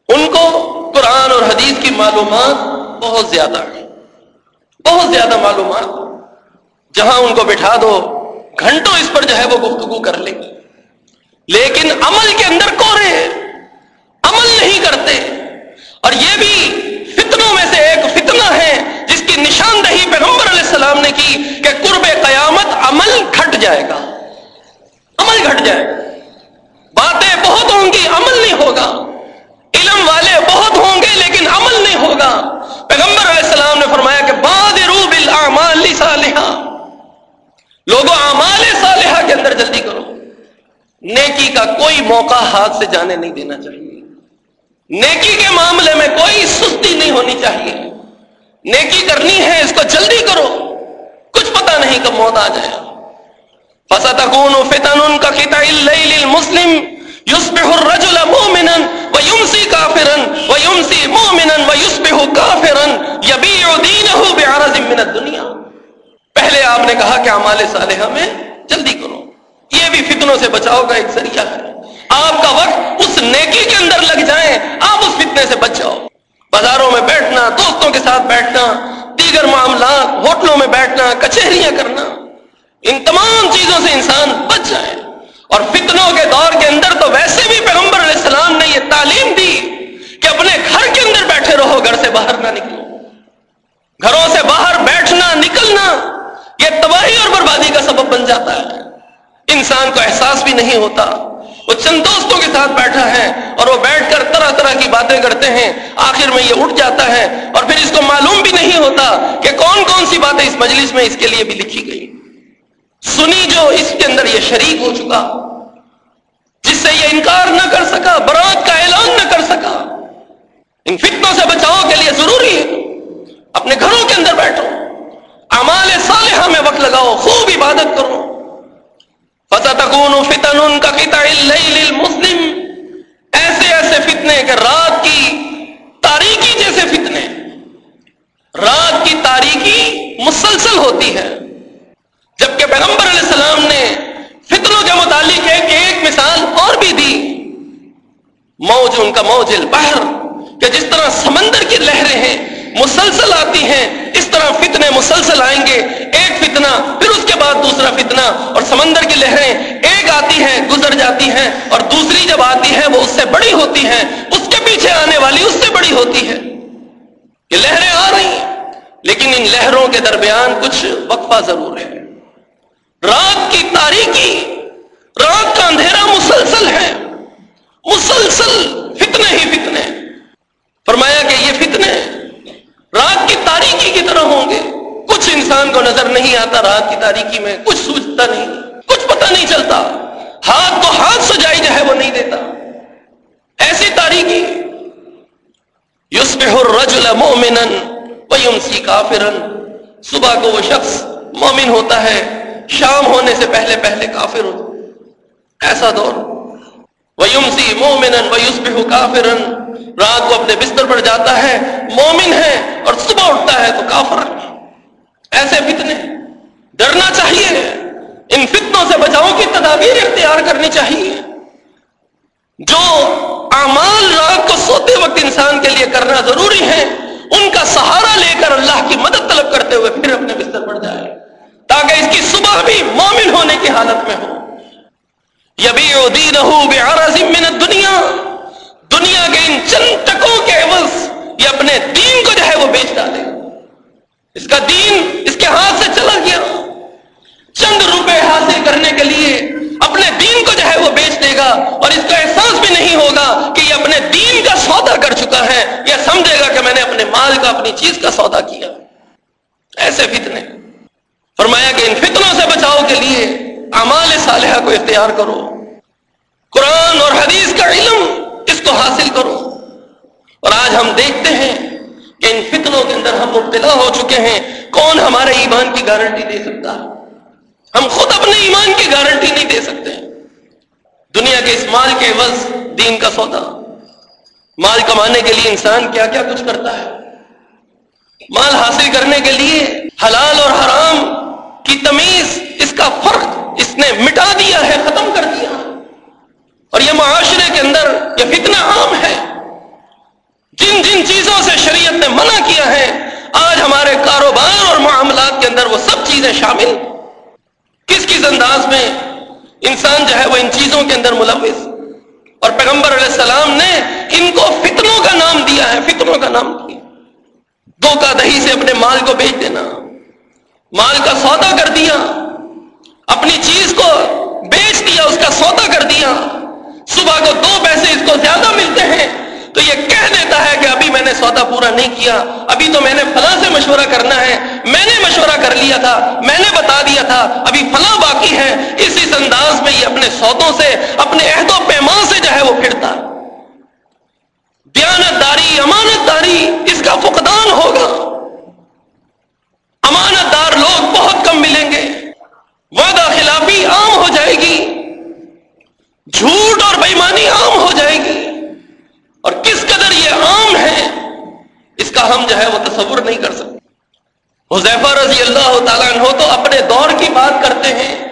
ان کو قرآن اور حدیث کی معلومات بہت زیادہ ہیں۔ بہت زیادہ معلومات۔ جہاں ان کو بٹھا دو، گھنٹوں اس پر جو ہے وہ گفتگو کر لیں لیکن عمل کے اندر کورے عمل نہیں کرتے۔ اور یہ بھی فتنوں میں سے ایک فتنہ ہے، جس کی نشاندہی پیغمبر علیہ السلام نے کی کہ قرب قیامت عمل گھٹ جائے گا۔ عمل گھٹ جائے گا۔ باتیں بہت ہوں گی عمل نہیں ہوگا۔ علم والے بہت ہوں گے لیکن عمل نہیں ہوگا۔ پیغمبر علیہ السلام نے فرمایا کہ باد روب صالحہ۔ لوگوں، اعمال صالحہ کے اندر جلدی کرو۔ نیکی کا کوئی موقع ہاتھ سے جانے نہیں دینا چاہیے۔ نیکی کے معاملے میں کوئی سستی نہیں ہونی چاہیے۔ نیکی کرنی ہے، اس کو جلدی کرو۔ کچھ پتا نہیں کب موت آ جائے۔ فستکون فتن کا خطا اللیل مسلم یسبح الرجل مومنا ویمسی کافرا ویمسی مومنا ویسبح کافرا یبیع دینہ بعرض من الدنیا پہلے آپ نے کہا کہ اعمال صالحہ میں جلدی کرو۔ یہ بھی فتنوں سے بچاؤ کا ایک ذریعہ ہے۔ آپ کا وقت اس نیکی کے اندر لگ جائیں آپ اس فتنے سے بچ جاؤ۔ بازاروں میں بیٹھنا، دوستوں کے ساتھ بیٹھنا، دیگر معاملات، ہوٹلوں میں بیٹھنا، کچہریاں کرنا، ان تمام چیزوں سے انسان بچ جائے۔ اور فتنوں کے دور کے اندر تو ویسے بھی پیغمبر یہ تعلیم دی کہ اپنے گھر کے اندر بیٹھے رہو، گھر سے باہر نہ نکلو۔ گھروں سے باہر بیٹھنا، نکلنا، یہ تباہی اور بربادی کا سبب بن جاتا ہے۔ انسان کو احساس بھی نہیں ہوتا۔ وہ چند دوستوں کے ساتھ بیٹھا ہے اور وہ بیٹھ کر طرح طرح کی باتیں کرتے ہیں۔ آخر میں یہ اٹھ جاتا ہے اور پھر اس کو معلوم بھی نہیں ہوتا کہ کون کون سی باتیں اس مجلس میں اس کے لیے بھی لکھی گئی۔ سنی جو اس کے اندر یہ شریک ہو چکا۔ جس سے یہ انکار نہ کر سکا برات کا اعلان نہ کر سکا۔ ان فتنوں سے بچاؤ کے لیے ضروری ہے۔ اپنے گھروں کے اندر بیٹھو۔ امال صالحہ میں وقت لگاؤ، خوب عبادت کرو۔ فتح فتن کا مسلم ایسے ایسے فتنے کہ رات کی تاریخی جیسے فتنے۔ رات کی تاریخی مسلسل ہوتی ہے جبکہ پیغمبر علیہ السلام نے فتنوں کے متعلق ایک ایک مثال اور بھی دی موج البحر، کہ جس طرح سمندر کی لہریں ہیں، مسلسل آتی ہیں، اس طرح فتنے مسلسل آئیں گے، ایک فتنہ، پھر اس کے بعد دوسرا فتنہ، اور سمندر کی لہریں ایک آتی ہیں، گزر جاتی ہیں، اور دوسری جب آتی ہے وہ اس سے بڑی ہوتی ہیں، اس کے پیچھے آنے والی اس سے بڑی ہوتی ہے، کہ لہریں آ رہی ہیں، لیکن ان لہروں کے درمیان کچھ وقفہ ضرور ہے۔ رات کی تاریخی رات کا اندھیرا مسلسل ہے، مسلسل فتنے ہی فتنے فرمایا کہ یہ فتنے رات کی تاریخی کی طرح ہوں گے کچھ انسان کو نظر نہیں آتا رات کی تاریخی میں، کچھ سوچتا نہیں، کچھ پتہ نہیں چلتا۔ ہاتھ کو ہاتھ سجائی جو ہے، وہ نہیں دیتا۔ ایسی تاریخی یوسف الرجل مومن ویمسی کافرن صبح کو وہ شخص مومن ہوتا ہے، شام ہونے سے پہلے پہلے کافر۔ ہوتا ایسا دور۔ ویمسی مومن ویسبح کافرن رات کو اپنے بستر پر جاتا ہے مومن ہے اور صبح اٹھتا ہے تو کافر۔ ایسے فتنے۔ ڈرنا چاہیے۔ ان فتنوں سے بچاؤ کی تدابیر اختیار کرنی چاہیے۔ جو اعمال رات کو سوتے وقت انسان کے لیے کرنا ضروری ہے ان کا سہارا لے کر اللہ کی مدد طلب کرتے ہوئے پھر اپنے بستر پر جائے تاکہ اس کی صبح بھی مومن ہونے کی حالت میں ہو۔ یبی من دنیا دنیا کے ان چند ٹکوں کے عوض یہ اپنے دین کو جو ہے وہ بیچ ڈالے۔ اس کا دین اس کے ہاتھ سے چلا گیا چند روپے حاصل کرنے کے لیے اپنے دین کو جو ہے وہ بیچ دے گا اور اس کا احساس بھی نہیں ہوگا کہ یہ اپنے دین کا سودا کر چکا ہے یہ سمجھے گا کہ میں نے اپنے مال کا، اپنی چیز کا سودا کیا۔ ایسے فتنے۔ فرمایا کہ ان فتنوں سے بچاؤ کے لیے امال صالحہ کو اختیار کرو۔ قرآن اور حدیث کا علم اس کو حاصل کرو۔ اور آج ہم دیکھتے ہیں کہ ان فتنوں کے اندر ہم مبتلا ہو چکے ہیں۔ کون ہمارے ایمان کی گارنٹی دے سکتا؟ ہے ہم خود اپنے ایمان کی گارنٹی نہیں دے سکتے۔ دنیا کے اس مال کے عوض دین کا سودا۔ مال کمانے کے لیے انسان کیا کیا کچھ کرتا ہے۔ مال حاصل کرنے کے لیے حلال اور حرام کی تمیز، اس کا فرق اس نے مٹا دیا ہے، ختم کر دیا۔ اور یہ معاشرے کے اندر یہ فتنہ عام ہے۔ جن جن چیزوں سے شریعت نے منع کیا ہے، آج ہمارے کاروبار اور معاملات کے اندر وہ سب چیزیں شامل۔ کس کس انداز میں انسان جو ہے وہ ان چیزوں کے اندر ملوث۔ اور پیغمبر علیہ السلام نے ان کو فتنوں کا نام دیا ہے، فتنوں کا نام دیا۔ دو کا دہی سے اپنے مال کو بیچ دینا، مال کا سودا کر دیا، اپنی چیز کو بیچ دیا، اس کا سودا کر دیا۔ صبح کو دو پیسے اس کو زیادہ ملتے ہیں۔ تو یہ کہہ دیتا ہے کہ ابھی میں نے سودا پورا نہیں کیا، ابھی تو میں نے فلاں سے مشورہ کرنا ہے، میں نے مشورہ کر لیا تھا، میں نے بتا دیا تھا، ابھی فلاں باقی ہے اس اس انداز میں یہ اپنے سودوں سے، اپنے عہد و پیمان سے جو ہے وہ پھرتا۔ دیانت داری امانت داری اس کا فقدان ہوگا۔ امانت دار لوگ بہت کم ملیں گے وعدہ خلافی عام ہو جائے گی جھوٹ اور بےمانی عام ہو جائے گی اور کس قدر یہ عام ہے اس کا ہم جو ہے وہ تصور نہیں کر سکتے۔ حذیفہ رضی اللہ تعالیٰ عنہ تو اپنے دور کی بات کرتے ہیں۔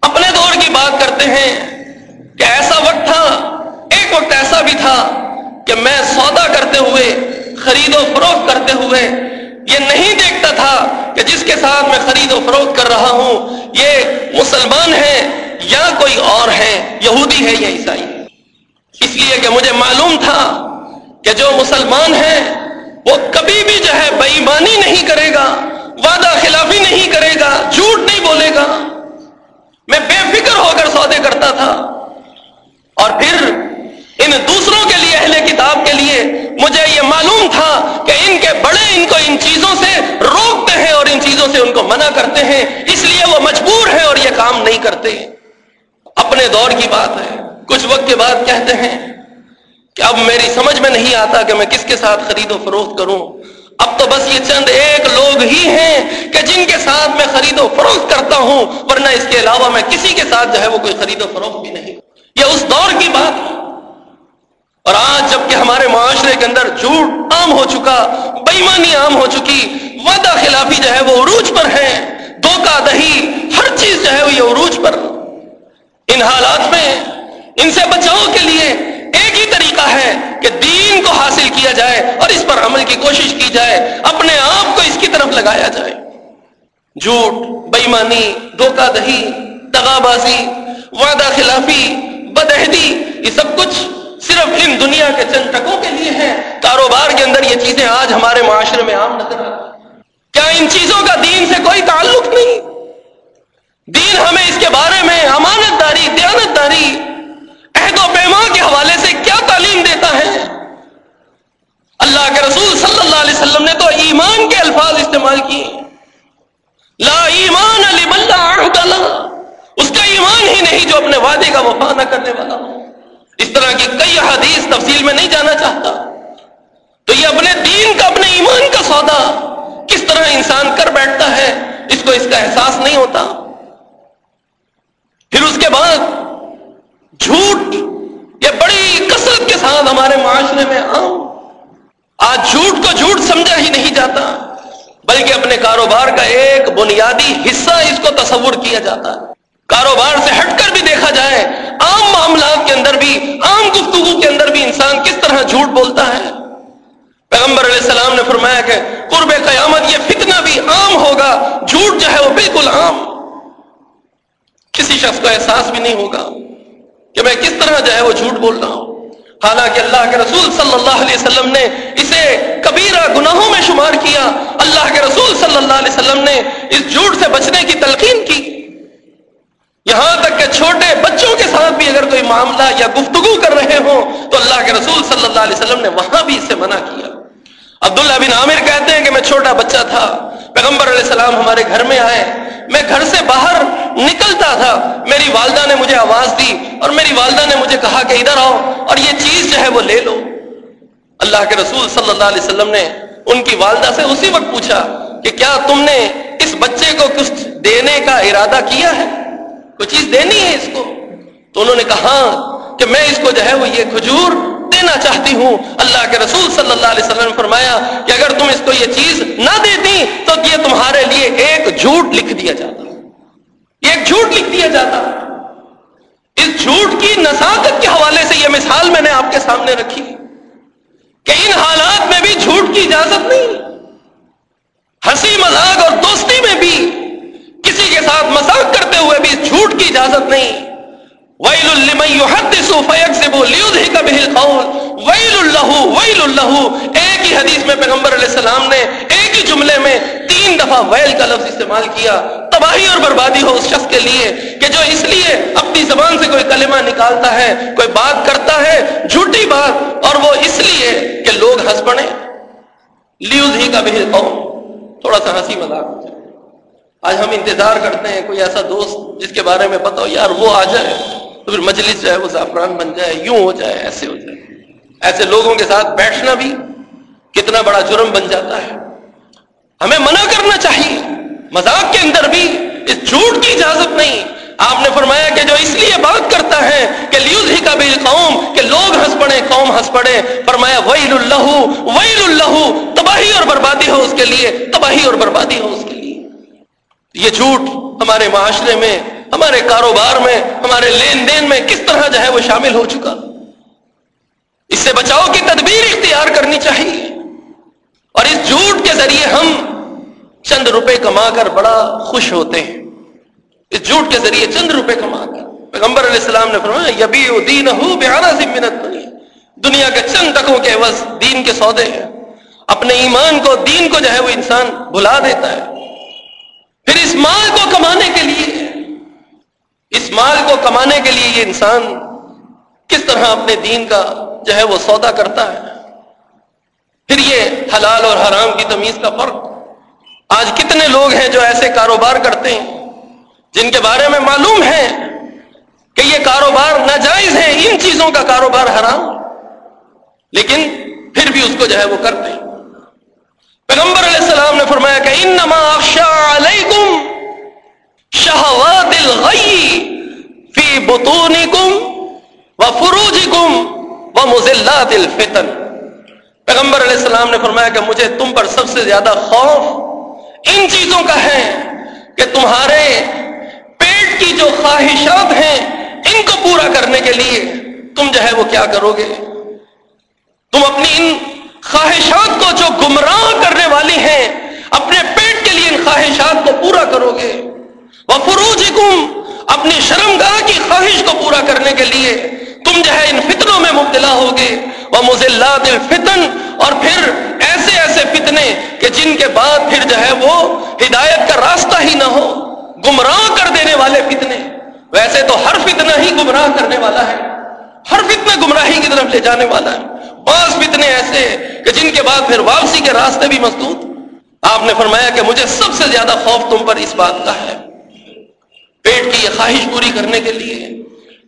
اپنے دور کی بات کرتے ہیں کہ ایسا وقت تھا، ایک وقت ایسا بھی تھا کہ میں سودا کرتے ہوئے، خرید و فروخت کرتے ہوئے یہ نہیں دیکھتا تھا کہ جس کے ساتھ میں خرید و فروخت کر رہا ہوں، یہ مسلمان ہے یا کوئی اور ہے یہودی ہے یا عیسائی۔ اس لیے کہ مجھے معلوم تھا کہ جو مسلمان ہیں وہ کبھی بھی جو ہے بےمانی نہیں کرے گا، وعدہ خلافی نہیں کرے گا، جھوٹ نہیں بولے گا۔ میں بے فکر ہو کر سودے کرتا تھا۔ اور پھر ان دوسروں کے لیے، اہل کتاب کے لیے مجھے یہ معلوم تھا کہ ان کے بڑے ان کو ان چیزوں سے روکتے ہیں اور ان چیزوں سے ان کو منع کرتے ہیں۔ اس لیے وہ مجبور ہیں اور یہ کام نہیں کرتے۔ اپنے دور کی بات ہے۔ کچھ وقت کے بعد کہتے ہیں کہ اب میری سمجھ میں نہیں آتا کہ میں کس کے ساتھ خرید و فروخت کروں۔ اب تو بس یہ چند ایک لوگ ہی ہیں کہ جن کے ساتھ میں خرید و فروخت کرتا ہوں، ورنہ اس کے علاوہ میں کسی کے ساتھ جو ہے وہ کوئی خرید و فروخت بھی نہیں۔ یہ اس دور کی بات ہے۔ اور آج جبکہ ہمارے معاشرے کے اندر جھوٹ عام ہو چکا بےمانی عام ہو چکی، وعدہ خلافی جو ہے وہ عروج پر ہے، دھوکہ دہی، ہر چیز جو ہے وہ یہ عروج پر۔ ان حالات میں ان سے بچاؤ کے لیے ایک ہی طریقہ ہے کہ دین کو حاصل کیا جائے اور اس پر عمل کی کوشش کی جائے، اپنے آپ کو اس کی طرف لگایا جائے۔ جھوٹ بےمانی دھوکہ دہی دغا بازی وعدہ خلافی بدہدی یہ سب کچھ صرف ان دنیا کے چند ٹکوں کے لیے ہیں۔ کاروبار کے اندر یہ چیزیں آج ہمارے معاشرے میں عام نظر آتی کیا ان چیزوں کا دین سے کوئی تعلق نہیں؟ دین ہمیں اس کے بارے میں امانت داری دیانت داری عہد کے حوالے سے کیا تعلیم دیتا ہے؟ اللہ کے رسول صلی اللہ علیہ وسلم نے تو ایمان کے الفاظ استعمال کیے۔ لا ایمان علی اللہ اس کا ایمان ہی نہیں جو اپنے وعدے کا وفا نہ کرنے والا ہو۔ اس طرح کی کئی حدیث تفصیل میں نہیں جانا چاہتا۔ تو یہ اپنے دین کا، اپنے ایمان کا سودا کس طرح انسان کر بیٹھتا ہے، اس کو اس کا احساس نہیں ہوتا۔ پھر اس کے بعد جھوٹ ہمارے معاشرے میں عام آج جھوٹ کو جھوٹ سمجھا ہی نہیں جاتا، بلکہ اپنے کاروبار کا ایک بنیادی حصہ اس کو تصور کیا جاتا۔ ہے کاروبار سے ہٹ کر بھی دیکھا جائے، عام معاملات کے اندر بھی، عام گفتگو کے اندر بھی انسان کس طرح جھوٹ بولتا ہے۔ پیغمبر علیہ السلام نے فرمایا کہ قرب قیامت یہ فتنہ بھی عام ہوگا، جھوٹ جو ہے وہ بالکل عام۔ کسی شخص کو احساس بھی نہیں ہوگا کہ میں کس طرح جو ہے وہ جھوٹ بول رہا ہوں۔ حالانکہ اللہ کے رسول صلی اللہ علیہ وسلم نے اسے کبیرہ گناہوں میں شمار کیا۔ اللہ کے رسول صلی اللہ علیہ وسلم نے اس جھوٹ سے بچنے کی تلقین کی۔ یہاں تک کہ چھوٹے بچوں کے ساتھ بھی اگر کوئی معاملہ یا گفتگو کر رہے ہوں تو اللہ کے رسول صلی اللہ علیہ وسلم نے وہاں بھی اس سے منع کیا۔ عبداللہ بن عامر کہتے ہیں کہ میں چھوٹا بچہ تھا۔ پیغمبر علیہ السلام ہمارے گھر میں آئے۔ میں گھر سے باہر نکلتا تھا۔ میری والدہ نے مجھے آواز دی اور میری والدہ نے مجھے کہا کہ ادھر آؤ اور یہ چیز جو ہے وہ لے لو۔ اللہ کے رسول صلی اللہ علیہ وسلم نے ان کی والدہ سے اسی وقت پوچھا کہ کیا تم نے اس بچے کو کچھ دینے کا ارادہ کیا ہے؟ کوئی چیز دینی ہے اس کو؟ تو انہوں نے کہا ہاں، کہ میں اس کو جو ہے وہ یہ کھجور دینا چاہتی ہوں۔ اللہ کے رسول صلی اللہ علیہ وسلم نے فرمایا کہ اگر تم اس کو یہ چیز نہ دیتی تو یہ تمہارے لیے ایک جھوٹ لکھ دیا جاتا۔ ایک جھوٹ لکھ دیا جاتا۔ اس جھوٹ کی نزاکت کے حوالے سے یہ مثال میں نے آپ کے سامنے رکھی کہ ان حالات میں بھی جھوٹ کی اجازت نہیں۔ ہنسی مذاق اور دوستی میں بھی کسی کے ساتھ مذاق کرتے ہوئے بھی جھوٹ کی اجازت نہیں۔ ویل اللہ ویل اللہ ایک ہی حدیث میں پیغمبر علیہ السلام نے ایک ہی جملے میں تین دفعہ ویل کا لفظ استعمال کیا، تباہی اور بربادی ہو اس شخص کے لیے کہ جو اس لیے اپنی زبان سے کوئی کلمہ نکالتا ہے، کوئی بات کرتا ہے، جھوٹی بات، اور وہ اس لیے کہ لوگ ہنس پڑے لیوز ہی کا بھی قوم تھوڑا سا ہنسی مذاق ہو جائے۔ آج ہم انتظار کرتے ہیں کوئی ایسا دوست جس کے بارے میں پتا ہو یار وہ آ جائے۔ تو پھر مجلس جو ہے وہ زعفران بن جائے، یوں ہو جائے، ایسے ہو جائے۔ ایسے لوگوں کے ساتھ بیٹھنا بھی کتنا بڑا جرم بن جاتا ہے۔ ہمیں منع کرنا چاہیے۔ مذاق کے اندر بھی اس جھوٹ کی اجازت نہیں۔ آپ نے فرمایا کہ جو اس لیے بات کرتا ہے کہ لیوز ہی کا بھی قوم کہ لوگ ہنس پڑے، قوم ہنس پڑے، فرمایا ویل اللہ ویل اللہ تباہی اور بربادی ہو اس کے لیے، تباہی اور بربادی ہو اس کے لیے۔ یہ جھوٹ ہمارے معاشرے میں ہمارے کاروبار میں، ہمارے لین دین میں کس طرح جو ہے وہ شامل ہو چکا۔ اس سے بچاؤ کی تدبیر اختیار کرنی چاہیے۔ اور اس جھوٹ کے ذریعے ہم چند روپے کما کر بڑا خوش ہوتے ہیں۔ اس جھوٹ کے ذریعے چند روپے کما کر۔ پیغمبر علیہ السلام نے فرمایا یبی دین ہو بہارا سی منت دنیا کے چند تکوں کے عوض دین کے سودے ہیں۔ اپنے ایمان کو، دین کو جو ہے وہ انسان بھلا دیتا ہے۔ پھر اس مال کو کمانے کے لیے اس مال کو کمانے کے لیے یہ انسان کس طرح اپنے دین کا جو ہے وہ سودا کرتا ہے؟ پھر یہ حلال اور حرام کی تمیز کا فرق آج کتنے لوگ ہیں جو ایسے کاروبار کرتے ہیں جن کے بارے میں معلوم ہے کہ یہ کاروبار ناجائز ہے ان چیزوں کا کاروبار حرام، لیکن پھر بھی اس کو جو ہے وہ کرتے ہیں۔ پیغمبر علیہ السلام نے فرمایا کہ انما علیکم شہوات الغی۔ فی بطونکم و فروجکم و مزلات الفتن۔ پیغمبر علیہ السلام نے فرمایا کہ مجھے تم پر سب سے زیادہ خوف ان چیزوں کا ہے کہ تمہارے پیٹ کی جو خواہشات ہیں ان کو پورا کرنے کے لیے تم جو ہے وہ کیا کرو گے؟ تم اپنی ان خواہشات کو جو گمراہ کرنے والی ہیں، اپنے پیٹ کے لیے ان خواہشات کو پورا کرو گے۔ وہ فروج اپنی شرم گاہ کی خواہش کو پورا کرنے کے لیے تم جو ہے ان فتنوں میں مبتلا ہوگے۔ وہ مزلات الفتن، اور پھر ایسے ایسے فتنے کہ جن کے بعد پھر جو ہے وہ ہدایت کا راستہ ہی نہ ہو، گمراہ کر دینے والے فتنے۔ ویسے تو ہر فتنہ ہی گمراہ کرنے والا ہے، ہر فتنہ گمراہی کی طرف لے جانے والا ہے۔ بعض فتنے ایسے کہ جن کے بعد پھر واپسی کے راستے بھی مسدود۔ آپ نے فرمایا کہ مجھے سب سے زیادہ خوف تم پر اس بات کا ہے۔ پیٹ کی یہ خواہش پوری کرنے کے لیے،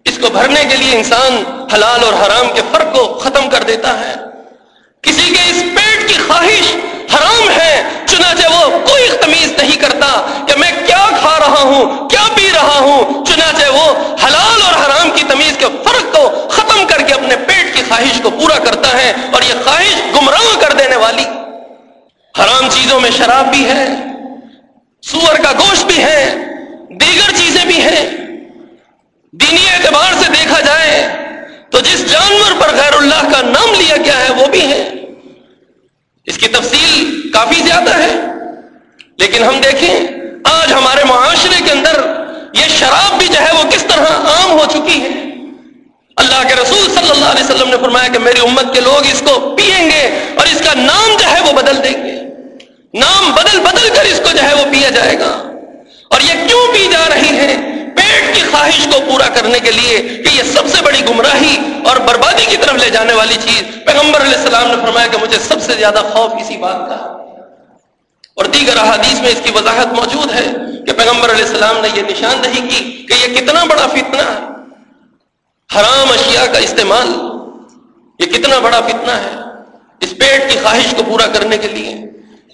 اس کو بھرنے کے لیے انسان حلال اور حرام کے فرق کو ختم کر دیتا ہے۔ کسی کے اس پیٹ کی خواہش حرام ہے، چنانچہ وہ کوئی تمیز نہیں کرتا کہ میں کیا کھا رہا ہوں، کیا پی رہا ہوں، چنانچہ وہ حلال اور حرام کی تمیز کے فرق کو ختم کر کے اپنے پیٹ کی خواہش کو پورا کرتا ہے اور یہ خواہش گمراہ کر دینے والی۔ حرام چیزوں میں شراب بھی ہے، سور کا گوشت بھی ہے۔ دیگر چیزیں بھی ہیں۔ دینی اعتبار سے دیکھا جائے تو جس جانور پر غیر اللہ کا نام لیا گیا ہے وہ بھی ہے اس کی تفصیل کافی زیادہ ہے۔ لیکن ہم دیکھیں، آج ہمارے معاشرے کے اندر یہ شراب بھی جو ہے وہ کس طرح عام ہو چکی ہے۔ اللہ کے رسول صلی اللہ علیہ وسلم نے فرمایا کہ میری امت کے لوگ اس کو پیئیں گے اور اس کا نام جو ہے وہ بدل دیں گے۔ نام بدل بدل کر اس کو جو ہے وہ پیا جائے گا۔ اور یہ کیوں پی جا رہی ہے پیٹ کی خواہش کو پورا کرنے کے لیے کہ یہ سب سے بڑی گمراہی اور بربادی کی طرف لے جانے والی چیز پیغمبر علیہ السلام نے فرمایا کہ مجھے سب سے زیادہ خوف اسی بات کا اور دیگر احادیث میں اس کی وضاحت موجود ہے کہ پیغمبر علیہ السلام نے یہ نشاندہی کی کہ یہ کتنا بڑا فتنہ ہے۔ حرام اشیاء کا استعمال، یہ کتنا بڑا فتنہ ہے۔ اس پیٹ کی خواہش کو پورا کرنے کے لیے۔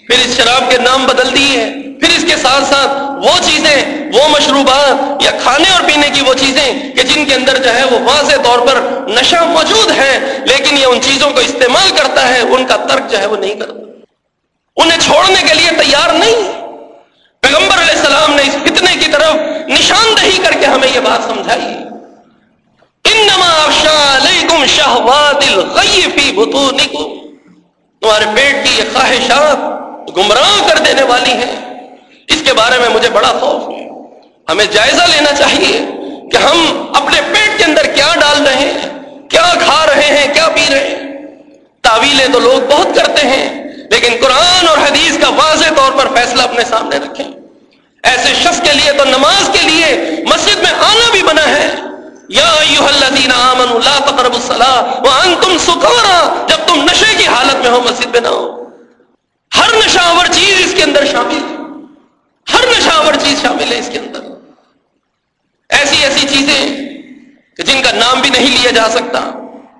پھر اس شراب کے نام بدل دیے۔ پھر اس کے ساتھ ساتھ وہ چیزیں، وہ مشروبات یا کھانے اور پینے کی وہ چیزیں کہ جن کے اندر جو ہے وہ واضح طور پر نشہ موجود ہے لیکن یہ ان چیزوں کو استعمال کرتا ہے، ان کا ترک جو ہے وہ نہیں کرتا۔ انہیں چھوڑنے کے لیے تیار نہیں۔ پیغمبر علیہ السلام نے اس فتنے کی طرف نشاندہی کر کے ہمیں یہ بات سمجھائی۔ تمہارے پیٹ کی یہ خواہشات گمراہ کر دینے والی ہیں۔ اس کے بارے میں مجھے بڑا خوف ہے۔ ہمیں جائزہ لینا چاہیے کہ ہم اپنے پیٹ کے اندر کیا ڈال رہے ہیں، کیا کھا رہے ہیں، کیا پی رہے ہیں۔ تعویلیں تو لوگ بہت کرتے ہیں، لیکن قرآن اور حدیث کا واضح طور پر فیصلہ اپنے سامنے رکھیں۔ ایسے شخص کے لیے تو نماز کے لیے مسجد میں آنا بھی بنا ہے۔ یا آمنوا لا تقربوا الصلاة وانتم سکارا، جب تم نشے کی حالت میں ہو مسجد میں نہ ہو۔ ہر نشاور چیز اس کے اندر شامل ہے۔ ہر نشاور چیز شامل ہے اس کے اندر۔ ایسی ایسی چیزیں کہ جن کا نام بھی نہیں لیا جا سکتا۔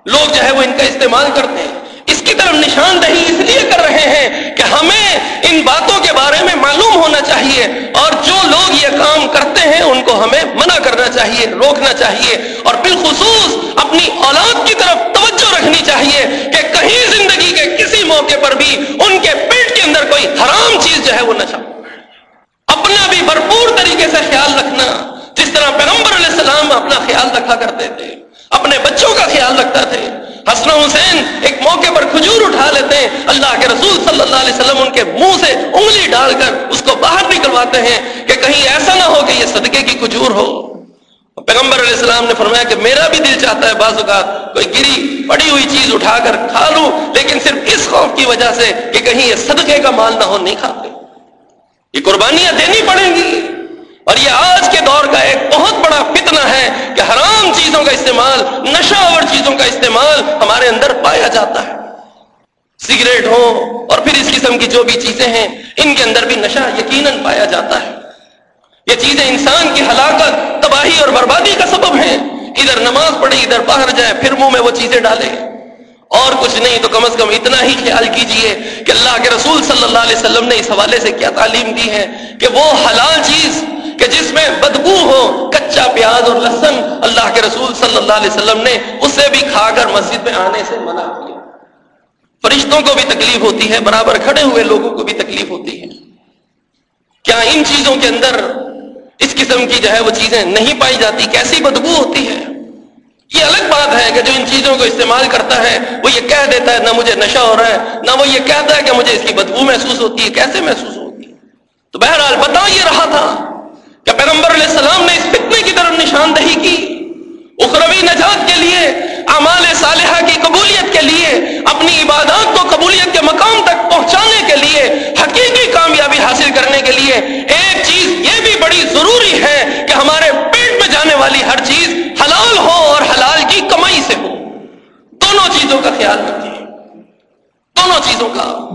لوگ جو ہے وہ ان کا استعمال کرتے ہیں۔ اس کی طرف نشاندہی اس لیے کر رہے ہیں کہ ہمیں ان باتوں کے بارے میں معلوم ہونا چاہیے اور جو لوگ یہ کام کرتے ہیں ان کو ہمیں منع کرنا چاہیے، روکنا چاہیے اور بالخصوص اپنی اولاد کی طرف توجہ رکھنی چاہیے کہ کہیں زندگی کے کسی موقع پر بھی ان کے پیٹ کے اندر کوئی حرام چیز جو ہے وہ نہ اپنا بھی بھرپور طریقے سے خیال رکھنا۔ جس طرح پیغمبر علیہ السلام اپنا خیال رکھا کرتے تھے، اپنے بچوں کا خیال رکھتا تھے۔ حسن حسین ایک موقع پر کھجور اٹھا لیتے ہیں۔ اللہ کے رسول صلی اللہ علیہ وسلم ان کے منہ سے انگلی ڈال کر اس کو باہر نکلواتے ہیں کہ کہیں ایسا نہ ہو کہ یہ صدقے کی کھجور ہو۔ پیغمبر علیہ السلام نے فرمایا کہ میرا بھی دل چاہتا ہے بعض اوقات کوئی گری پڑی ہوئی چیز اٹھا کر کھا لوں، لیکن صرف اس خوف کی وجہ سے کہ کہیں یہ صدقے کا مال نہ ہو، نہیں کھاتے۔ یہ قربانیاں دینی پڑیں گی۔ اور یہ آج کے دور کا ایک بہت بڑا فتنہ ہے کہ حرام چیزوں کا استعمال، نشہ اور چیزوں کا استعمال ہمارے اندر پایا جاتا ہے۔ سگریٹ ہو اور پھر اس قسم کی جو بھی چیزیں ہیں، ان کے اندر بھی نشہ یقیناً پایا جاتا ہے۔ یہ چیزیں انسان کی ہلاکت، تباہی اور بربادی کا سبب ہیں۔ ادھر نماز پڑھے، ادھر باہر جائے، پھر منہ میں وہ چیزیں ڈالے۔ اور کچھ نہیں تو کم از کم اتنا ہی خیال کیجیے کہ اللہ کے رسول صلی اللہ علیہ وسلم نے اس حوالے سے کیا تعلیم دی ہے کہ وہ حلال چیز کہ جس میں بدبو ہو، کچا پیاز اور لہسن اللہ کے رسول صلی اللہ علیہ وسلم نے اسے بھی کھا کر مسجد میں آنے سے منع کیا۔ فرشتوں کو بھی تکلیف ہوتی ہے، برابر کھڑے ہوئے لوگوں کو بھی تکلیف ہوتی ہے۔ کیا ان چیزوں کے اندر اس قسم کی جو ہے وہ چیزیں نہیں پائی جاتی؟ کیسی بدبو ہوتی ہے؟ یہ الگ بات ہے کہ جو ان چیزوں کو استعمال کرتا ہے، وہ یہ کہہ دیتا ہے، نہ مجھے نشہ ہو رہا ہے، نہ وہ یہ کہتا ہے کہ مجھے اس کی بدبو محسوس ہوتی ہے۔ کیسے محسوس ہوتی ہے؟ تو بہرحال بتا یہ رہا تھا کہ پیغمبر علیہ السلام نے اس فتنے کی طرف نشاندہی کی۔ اخروی نجات کے لیے، اعمال صالحہ کی قبولیت کے لیے، اپنی عبادات کو قبولیت کے مقام تک پہنچانے کے لیے، حقیقی کامیابی حاصل کرنے کے لیے، ایک چیز یہ بھی بڑی ضروری ہے کہ ہمارے پیٹ جانے والی ہر چیز حلال ہو اور حلال کی کمائی سے ہو۔ دونوں چیزوں کا خیال رکھیے۔ دونوں چیزوں کا۔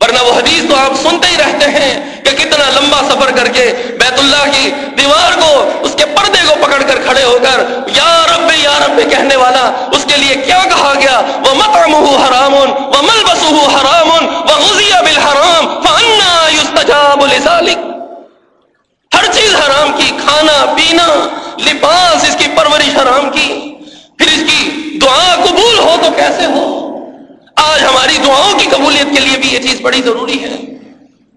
ورنہ وہ حدیث تو آپ سنتے ہی رہتے ہیں کہ کتنا لمبا سفر کر کے بیت اللہ کی دیوار کو، اس کے پردے کو پکڑ کر کھڑے ہو کر یا رب یا رب کہنے والا، اس کے لیے کیا کہا گیا؟ وہ متم حرام وہ مل بسو حرام وہ غزیہ بالحرام یستجاب لذالک ہر چیز حرام کی، کھانا، پینا لباس اس کی پرورش حرام کی، پھر اس کی دعا قبول ہو تو کیسے ہو؟ آج ہماری دعاؤں کی قبولیت کے لیے بھی یہ چیز بڑی ضروری ہے۔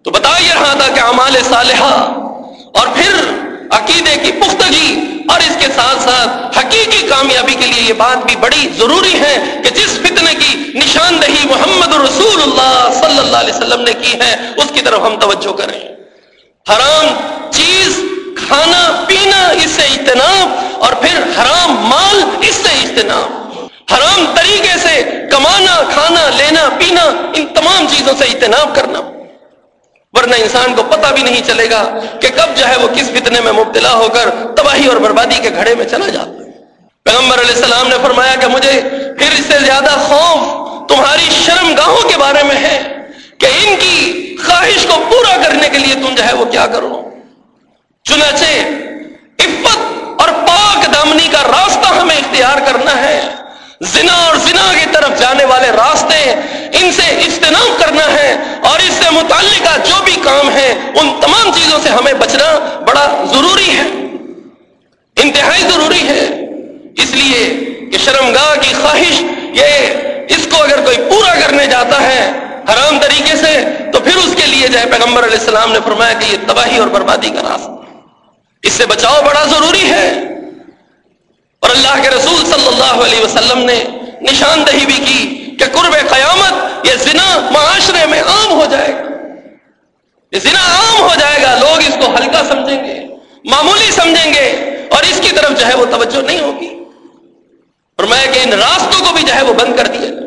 تو بتا یہ رہا تھا کہ امال صالحہ اور پھر عقیدے کی پختگی اور اس کے ساتھ ساتھ حقیقی کامیابی کے لیے یہ بات بھی بڑی ضروری ہے کہ جس فتنے کی نشاندہی محمد رسول اللہ صلی اللہ علیہ وسلم نے کی ہے، اس کی طرف ہم توجہ کریں۔ حرام چیز کھانا پینا اس سے اجتناب اور پھر حرام مال اس سے اجتناب۔ حرام طریقے سے کمانا، کھانا، لینا، پینا، ان تمام چیزوں سے اجتناب کرنا۔ ورنہ انسان کو پتہ بھی نہیں چلے گا کہ کب جو ہے وہ کس فتنے میں مبتلا ہو کر تباہی اور بربادی کے گھڑے میں چلا جاتا ہے۔ پیغمبر علیہ السلام نے فرمایا کہ مجھے پھر اس سے زیادہ خوف تمہاری شرم گاہوں کے بارے میں ہے کہ ان کی خواہش کو پورا کرنے کے لیے تم جو ہے وہ کیا کرو۔ چنانچہ عفت اور پاک دامنی کا راستہ ہمیں اختیار کرنا ہے۔ زنا اور زنا کی طرف جانے والے راستے ان سے اجتناب کرنا ہے اور اس سے متعلقہ جو بھی کام ہے ان تمام چیزوں سے ہمیں بچنا بڑا ضروری ہے۔ انتہائی ضروری ہے۔ اس لیے کہ شرمگاہ کی خواہش یہ اس کو اگر کوئی پورا کرنے جاتا ہے حرام طریقے سے، تو پھر اس کے لیے جائے پیغمبر علیہ السلام نے فرمایا کہ یہ تباہی اور بربادی کا راستہ۔ اس سے بچاؤ بڑا ضروری ہے۔ اور اللہ کے رسول صلی اللہ علیہ وسلم نے نشاندہی بھی کی کہ قرب قیامت یہ زنا معاشرے میں عام ہو جائے گا۔ یہ زنا عام ہو جائے گا۔ لوگ اس کو ہلکا سمجھیں گے، معمولی سمجھیں گے اور اس کی طرف جو ہے وہ توجہ نہیں ہوگی۔ اور میں کہ ان راستوں کو بھی جو ہے وہ بند کر دیا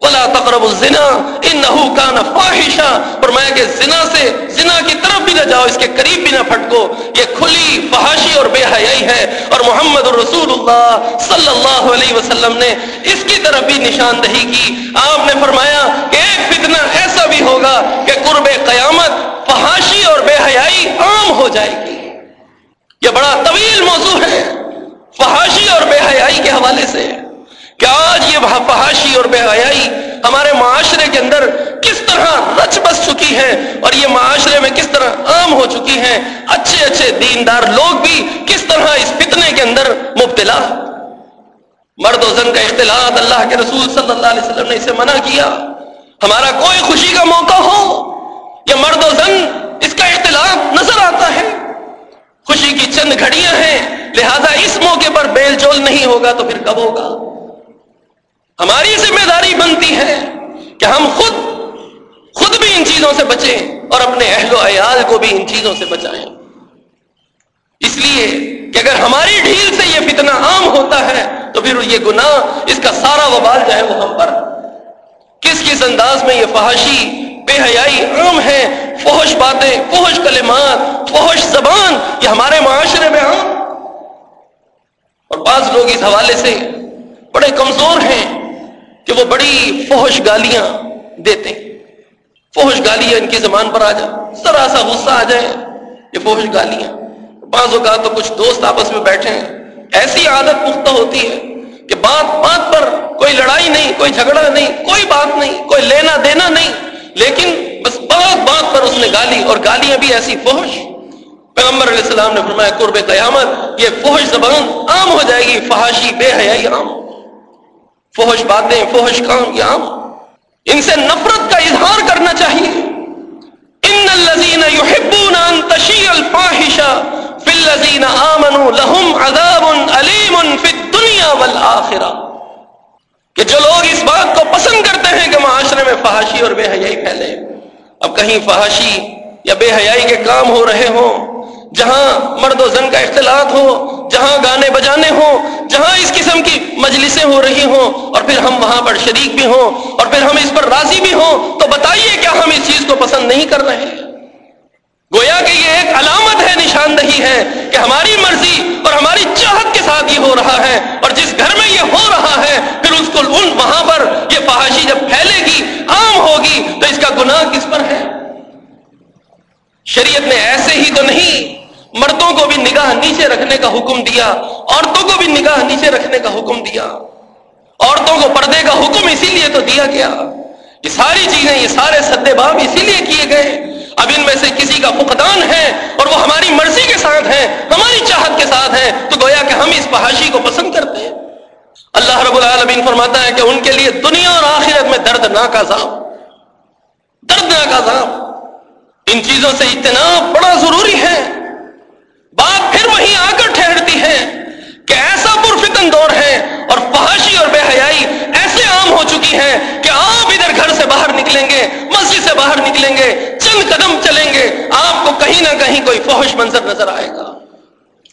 ولا تقرب الزنا انه كان فاحشا فرمایا کہ زنا سے زنا کی طرف بھی نہ جاؤ، اس کے قریب بھی نہ پھٹکو۔ یہ کھلی فحاشی اور بے حیائی ہے۔ اور محمد رسول اللہ صلی اللہ علیہ وسلم نے اس کی طرف بھی نشاندہی کی۔ آپ نے فرمایا کہ ایک فتنہ ایسا بھی ہوگا کہ قرب قیامت فحاشی اور بے حیائی عام ہو جائے گی۔ یہ بڑا طویل موضوع ہے۔ فحاشی اور بے حیائی کے حوالے سے۔ کہ آج یہ فحاشی اور بے حیائی ہمارے معاشرے کے اندر کس طرح رچ بس چکی ہے اور یہ معاشرے میں کس طرح عام ہو چکی ہیں، اچھے اچھے دیندار لوگ بھی کس طرح اس فتنے کے اندر مبتلا مرد و زن کا اختلاط اللہ کے رسول صلی اللہ علیہ وسلم نے اسے منع کیا۔ ہمارا کوئی خوشی کا موقع ہو یا مرد و زن اس کا اختلاط نظر آتا ہے۔ خوشی کی چند گھڑیاں ہیں، لہذا اس موقع پر بیل جول نہیں ہوگا تو پھر کب ہوگا؟ ہماری ذمہ داری بنتی ہے کہ ہم خود خود بھی ان چیزوں سے بچیں اور اپنے اہل و عیال کو بھی ان چیزوں سے بچائیں۔ اس لیے کہ اگر ہماری ڈھیل سے یہ فتنہ عام ہوتا ہے تو پھر یہ گناہ اس کا سارا وبال جو ہے وہ ہم پر۔ کس کس انداز میں یہ فحاشی بے حیائی عام ہے؟ فوش باتیں فوش کلمات فوش زبان، یہ ہمارے معاشرے میں عام۔ اور بعض لوگ اس حوالے سے بڑے کمزور ہیں۔ کہ وہ بڑی فوش گالیاں دیتے ہیں۔ فوش گالیاں ان کی زبان پر آ جائے ذرا سا غصہ آ جائے یہ فوش گالیاں۔ بعض اوقات تو کچھ دوست آپس میں بیٹھے ہیں۔ ایسی عادت پختہ ہوتی ہے کہ بات بات پر کوئی لڑائی نہیں، کوئی جھگڑا نہیں، کوئی بات نہیں، کوئی لینا دینا نہیں۔ لیکن بس بات بات پر اس نے گالی، اور گالیاں بھی ایسی فوش پیغمبر علیہ السلام نے فرمایا، قرب قیامت یہ فوش زبان عام ہو جائے گی، فحاشی بے حیائی عام فحش باتیں فوہش کام، یا ان سے نفرت کا اظہار کرنا چاہیے۔ ان الذين يحبون ان تشيع الفاحشه في الذين امنوا لهم عذاب اليم في الدنيا والاخره کہ جو لوگ اس بات کو پسند کرتے ہیں کہ معاشرے میں فحاشی اور بے حیائی پھیلے۔ اب کہیں فحاشی یا بے حیائی کے کام ہو رہے ہوں، جہاں مرد و زن کا اختلاط ہو، جہاں گانے بجانے ہوں جہاں اس قسم کی مجلسیں ہو رہی ہوں اور پھر ہم وہاں پر شریک بھی ہوں اور پھر ہم اس پر راضی بھی ہوں، تو بتائیے کیا ہم اس چیز کو پسند نہیں کر رہے گویا کہ یہ ایک علامت ہے، نشاندہی ہے کہ ہماری مرضی اور ہماری چاہت کے ساتھ یہ ہو رہا ہے اور جس گھر میں یہ ہو رہا ہے، پھر اس کو ان وہاں پر یہ فحاشی جب پھیلے گی، عام ہوگی، تو اس کا گناہ کس پر ہے؟ شریعت نے ایسے ہی تو نہیں مردوں کو بھی نگاہ نیچے رکھنے کا حکم دیا، عورتوں کو بھی نگاہ نیچے رکھنے کا حکم دیا۔ عورتوں کو پردے کا حکم اسی لیے تو دیا گیا یہ ساری چیزیں، یہ سارے سدے باب اسی لیے کیے گئے۔ اب ان میں سے کسی کا فقدان ہے اور وہ ہماری مرضی کے ساتھ ہے ہماری چاہت کے ساتھ ہے تو گویا کہ ہم اس فحاشی کو پسند کرتے ہیں۔ اللہ رب العالمین فرماتا ہے کہ ان کے لیے دنیا اور آخرت میں دردناک عذاب دردناک عذاب۔ ان چیزوں سے اجتناب بڑا ضروری ہے۔ بات پھر وہیں آ کر ٹھہرتی ہے کہ ایسا پرفتن دور ہے اور فحاشی اور بے حیائی ایسے عام ہو چکی ہے کہ آپ ادھر گھر سے باہر نکلیں گے، مسجد سے باہر نکلیں گے، چند قدم چلیں گے، آپ کو کہیں نہ کہیں کوئی فحش منظر نظر آئے گا۔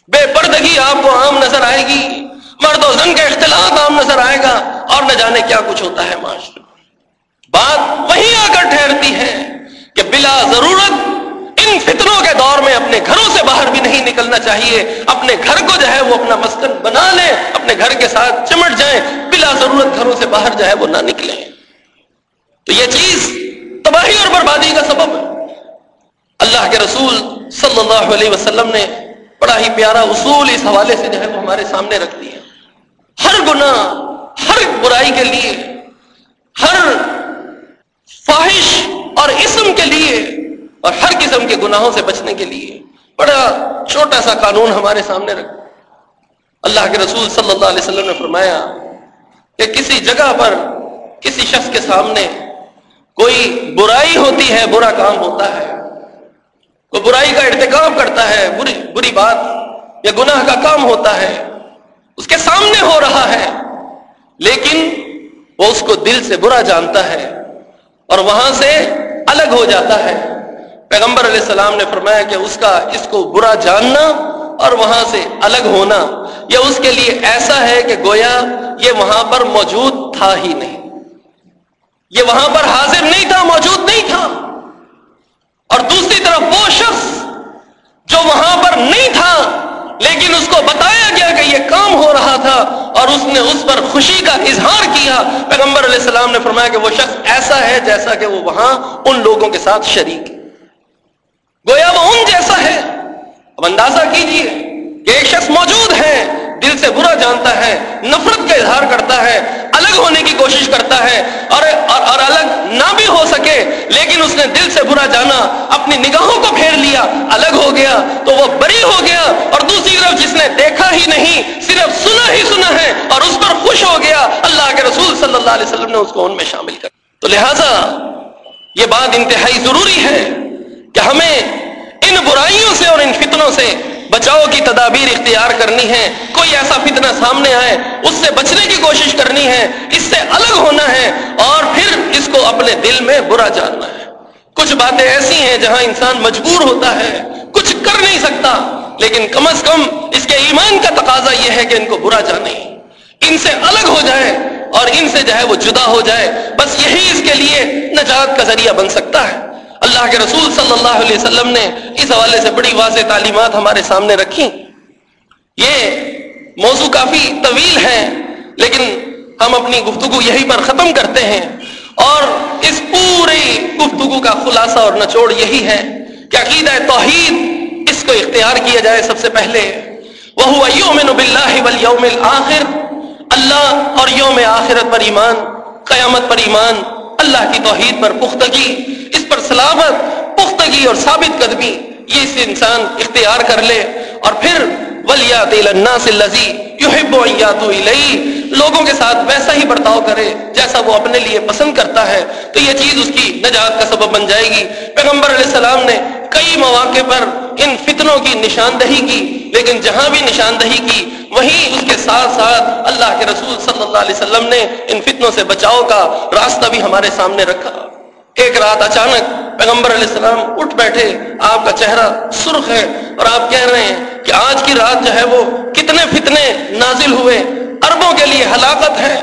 بے پردگی آپ کو عام نظر آئے گی، مرد و زن کا اختلاط عام نظر آئے گا اور نہ جانے کیا کچھ ہوتا ہے معاشرے بات وہیں آ کر ٹھہرتی ہے کہ بلا ضرورت ان فتنوں کے دور میں اپنے گھروں سے باہر بھی نہیں نکلنا چاہیے۔ اپنے گھر کو جو ہے وہ اپنا مسکن بنا لیں، اپنے گھر کے ساتھ چمٹ جائیں، بلا ضرورت گھروں سے باہر جو ہے وہ نہ نکلیں۔ تو یہ چیز تباہی اور بربادی کا سبب ہے۔ اللہ کے رسول صلی اللہ علیہ وسلم نے بڑا ہی پیارا اصول اس حوالے سے جو ہے وہ ہمارے سامنے رکھ دیا۔ ہر گناہ، ہر برائی کے لیے، ہر فواہش اور اسم کے لیے اور ہر قسم کے گناہوں سے بچنے کے لیے بڑا چھوٹا سا قانون ہمارے سامنے رکھ۔ اللہ کے رسول صلی اللہ علیہ وسلم نے فرمایا کہ کسی جگہ پر کسی شخص کے سامنے کوئی برائی ہوتی ہے، برا کام ہوتا ہے۔ کوئی برائی کا ارتکاب کرتا ہے، بری بری بات یا گناہ کا کام ہوتا ہے، اس کے سامنے ہو رہا ہے۔ لیکن وہ اس کو دل سے برا جانتا ہے اور وہاں سے الگ ہو جاتا ہے۔ پیغمبر علیہ السلام نے فرمایا کہ اس کا اس کو برا جاننا اور وہاں سے الگ ہونا یہ اس کے لیے ایسا ہے کہ گویا یہ وہاں پر موجود تھا ہی نہیں۔ یہ وہاں پر حاضر نہیں تھا، موجود نہیں تھا۔ اور دوسری طرف وہ شخص جو وہاں پر نہیں تھا، لیکن اس کو بتایا گیا کہ یہ کام ہو رہا تھا اور اس نے اس پر خوشی کا اظہار کیا۔ پیغمبر علیہ السلام نے فرمایا کہ وہ شخص ایسا ہے جیسا کہ وہ وہاں ان لوگوں کے ساتھ شریک ہے۔ گویا وہ ان جیسا ہے۔ اب اندازہ کیجیے کہ ایک شخص موجود ہے دل سے برا جانتا ہے نفرت کا اظہار کرتا ہے الگ ہونے کی کوشش کرتا ہے اور اور, اور الگ نہ بھی ہو سکے لیکن اس نے دل سے برا جانا اپنی نگاہوں کو پھیر لیا الگ ہو گیا تو وہ بری ہو گیا اور دوسری طرف جس نے دیکھا ہی نہیں صرف سنا ہی سنا ہے اور اس پر خوش ہو گیا۔ اللہ کے رسول صلی اللہ علیہ وسلم نے اس کو ان میں شامل کر تو لہذا یہ بات انتہائی ضروری ہے۔ کہ ہمیں ان برائیوں سے اور ان فتنوں سے بچاؤ کی تدابیر اختیار کرنی ہے۔ کوئی ایسا فتنہ سامنے آئے، اس سے بچنے کی کوشش کرنی ہے، اس سے الگ ہونا ہے اور پھر اس کو اپنے دل میں برا جاننا ہے۔ کچھ باتیں ایسی ہیں جہاں انسان مجبور ہوتا ہے، کچھ کر نہیں سکتا، لیکن کم از کم اس کے ایمان کا تقاضا یہ ہے کہ ان کو برا جانے۔ ان سے الگ ہو جائے اور ان سے جو ہے وہ جدا ہو جائے۔ بس یہی اس کے لیے نجات کا ذریعہ بن سکتا ہے۔ اللہ کے رسول صلی اللہ علیہ وسلم نے اس حوالے سے بڑی واضح تعلیمات ہمارے سامنے رکھی۔ یہ موضوع کافی طویل ہے، لیکن ہم اپنی گفتگو یہی پر ختم کرتے ہیں۔ اور اس پوری گفتگو کا خلاصہ اور نچوڑ یہی ہے کہ عقیدہ توحید اس کو اختیار کیا جائے سب سے پہلے۔ وہ یومن باللہ والیوم الاخر اللہ اور یوم آخرت پر ایمان، قیامت پر ایمان، اللہ کی توحید پر پختگی۔ اس پر پختگی اور ثابت قدمی، یہ اس انسان اختیار کر لے۔ اور پھر ولیات لوگوں کے ساتھ ویسا ہی برتاؤ کرے، جیسا وہ اپنے لیے پسند کرتا ہے۔ تو یہ چیز اس کی نجات کا سبب بن جائے گی۔ پیغمبر علیہ السلام نے کئی مواقع پر ان فتنوں کی نشاندہی کی، لیکن جہاں بھی نشاندہی کی، وہیں اس کے ساتھ ساتھ اللہ کے رسول صلی اللہ علیہ وسلم نے ان فتنوں سے بچاؤ کا راستہ بھی ہمارے سامنے رکھا۔ ایک رات اچانک پیغمبر علیہ السلام اٹھ بیٹھے، آپ کا چہرہ سرخ ہے اور آپ کہہ رہے ہیں کہ آج کی رات جو ہے وہ کتنے فتنے نازل ہوئے اربوں کے لیے ہلاکت ہے۔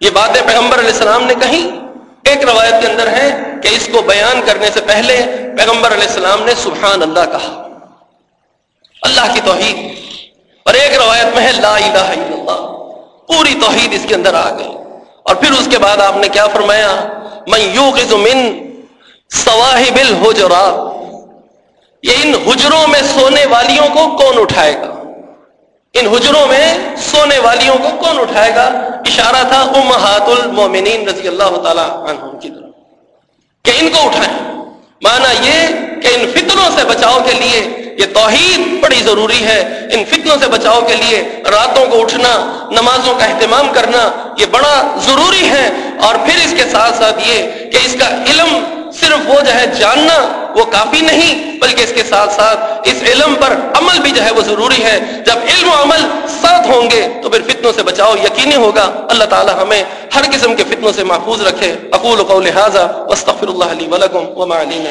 یہ باتیں پیغمبر علیہ السلام نے کہیں ایک روایت کے اندر ہے کہ اس کو بیان کرنے سے پہلے پیغمبر علیہ السلام نے سبحان اللہ کہا۔ اللہ کی توحید۔ اور ایک روایت میں ہے، لا الہ الا اللہ۔ پوری توحید اس کے اندر آ گئی۔ اور پھر اس کے بعد آپ نے کیا فرمایا؟ میں یو من یہ ان حجروں میں سونے والیوں کو کون اٹھائے گا؟ ان حجروں میں سونے والیوں کو کون اٹھائے گا؟ اشارہ تھا امہات المومنین رضی اللہ تعالی عنہم کی طرف، کہ ان کو اٹھائیں۔ مانا یہ کہ ان فتنوں سے بچاؤ کے لیے یہ توحید بڑی ضروری ہے۔ ان فتنوں سے بچاؤ کے لیے راتوں کو اٹھنا، نمازوں کا اہتمام کرنا، یہ بڑا ضروری ہے۔ اور پھر اس کے ساتھ ساتھ یہ کہ اس کا علم صرف وہ جو ہے جاننا وہ کافی نہیں، بلکہ اس کے ساتھ ساتھ اس علم پر عمل بھی جو ہے وہ ضروری ہے۔ جب علم و عمل ساتھ ہوں گے تو پھر فتنوں سے بچاؤ یقینی ہوگا۔ اللہ تعالی ہمیں ہر قسم کے فتنوں سے محفوظ رکھے۔ اقول قول واستغفر اللہ علی وما علینا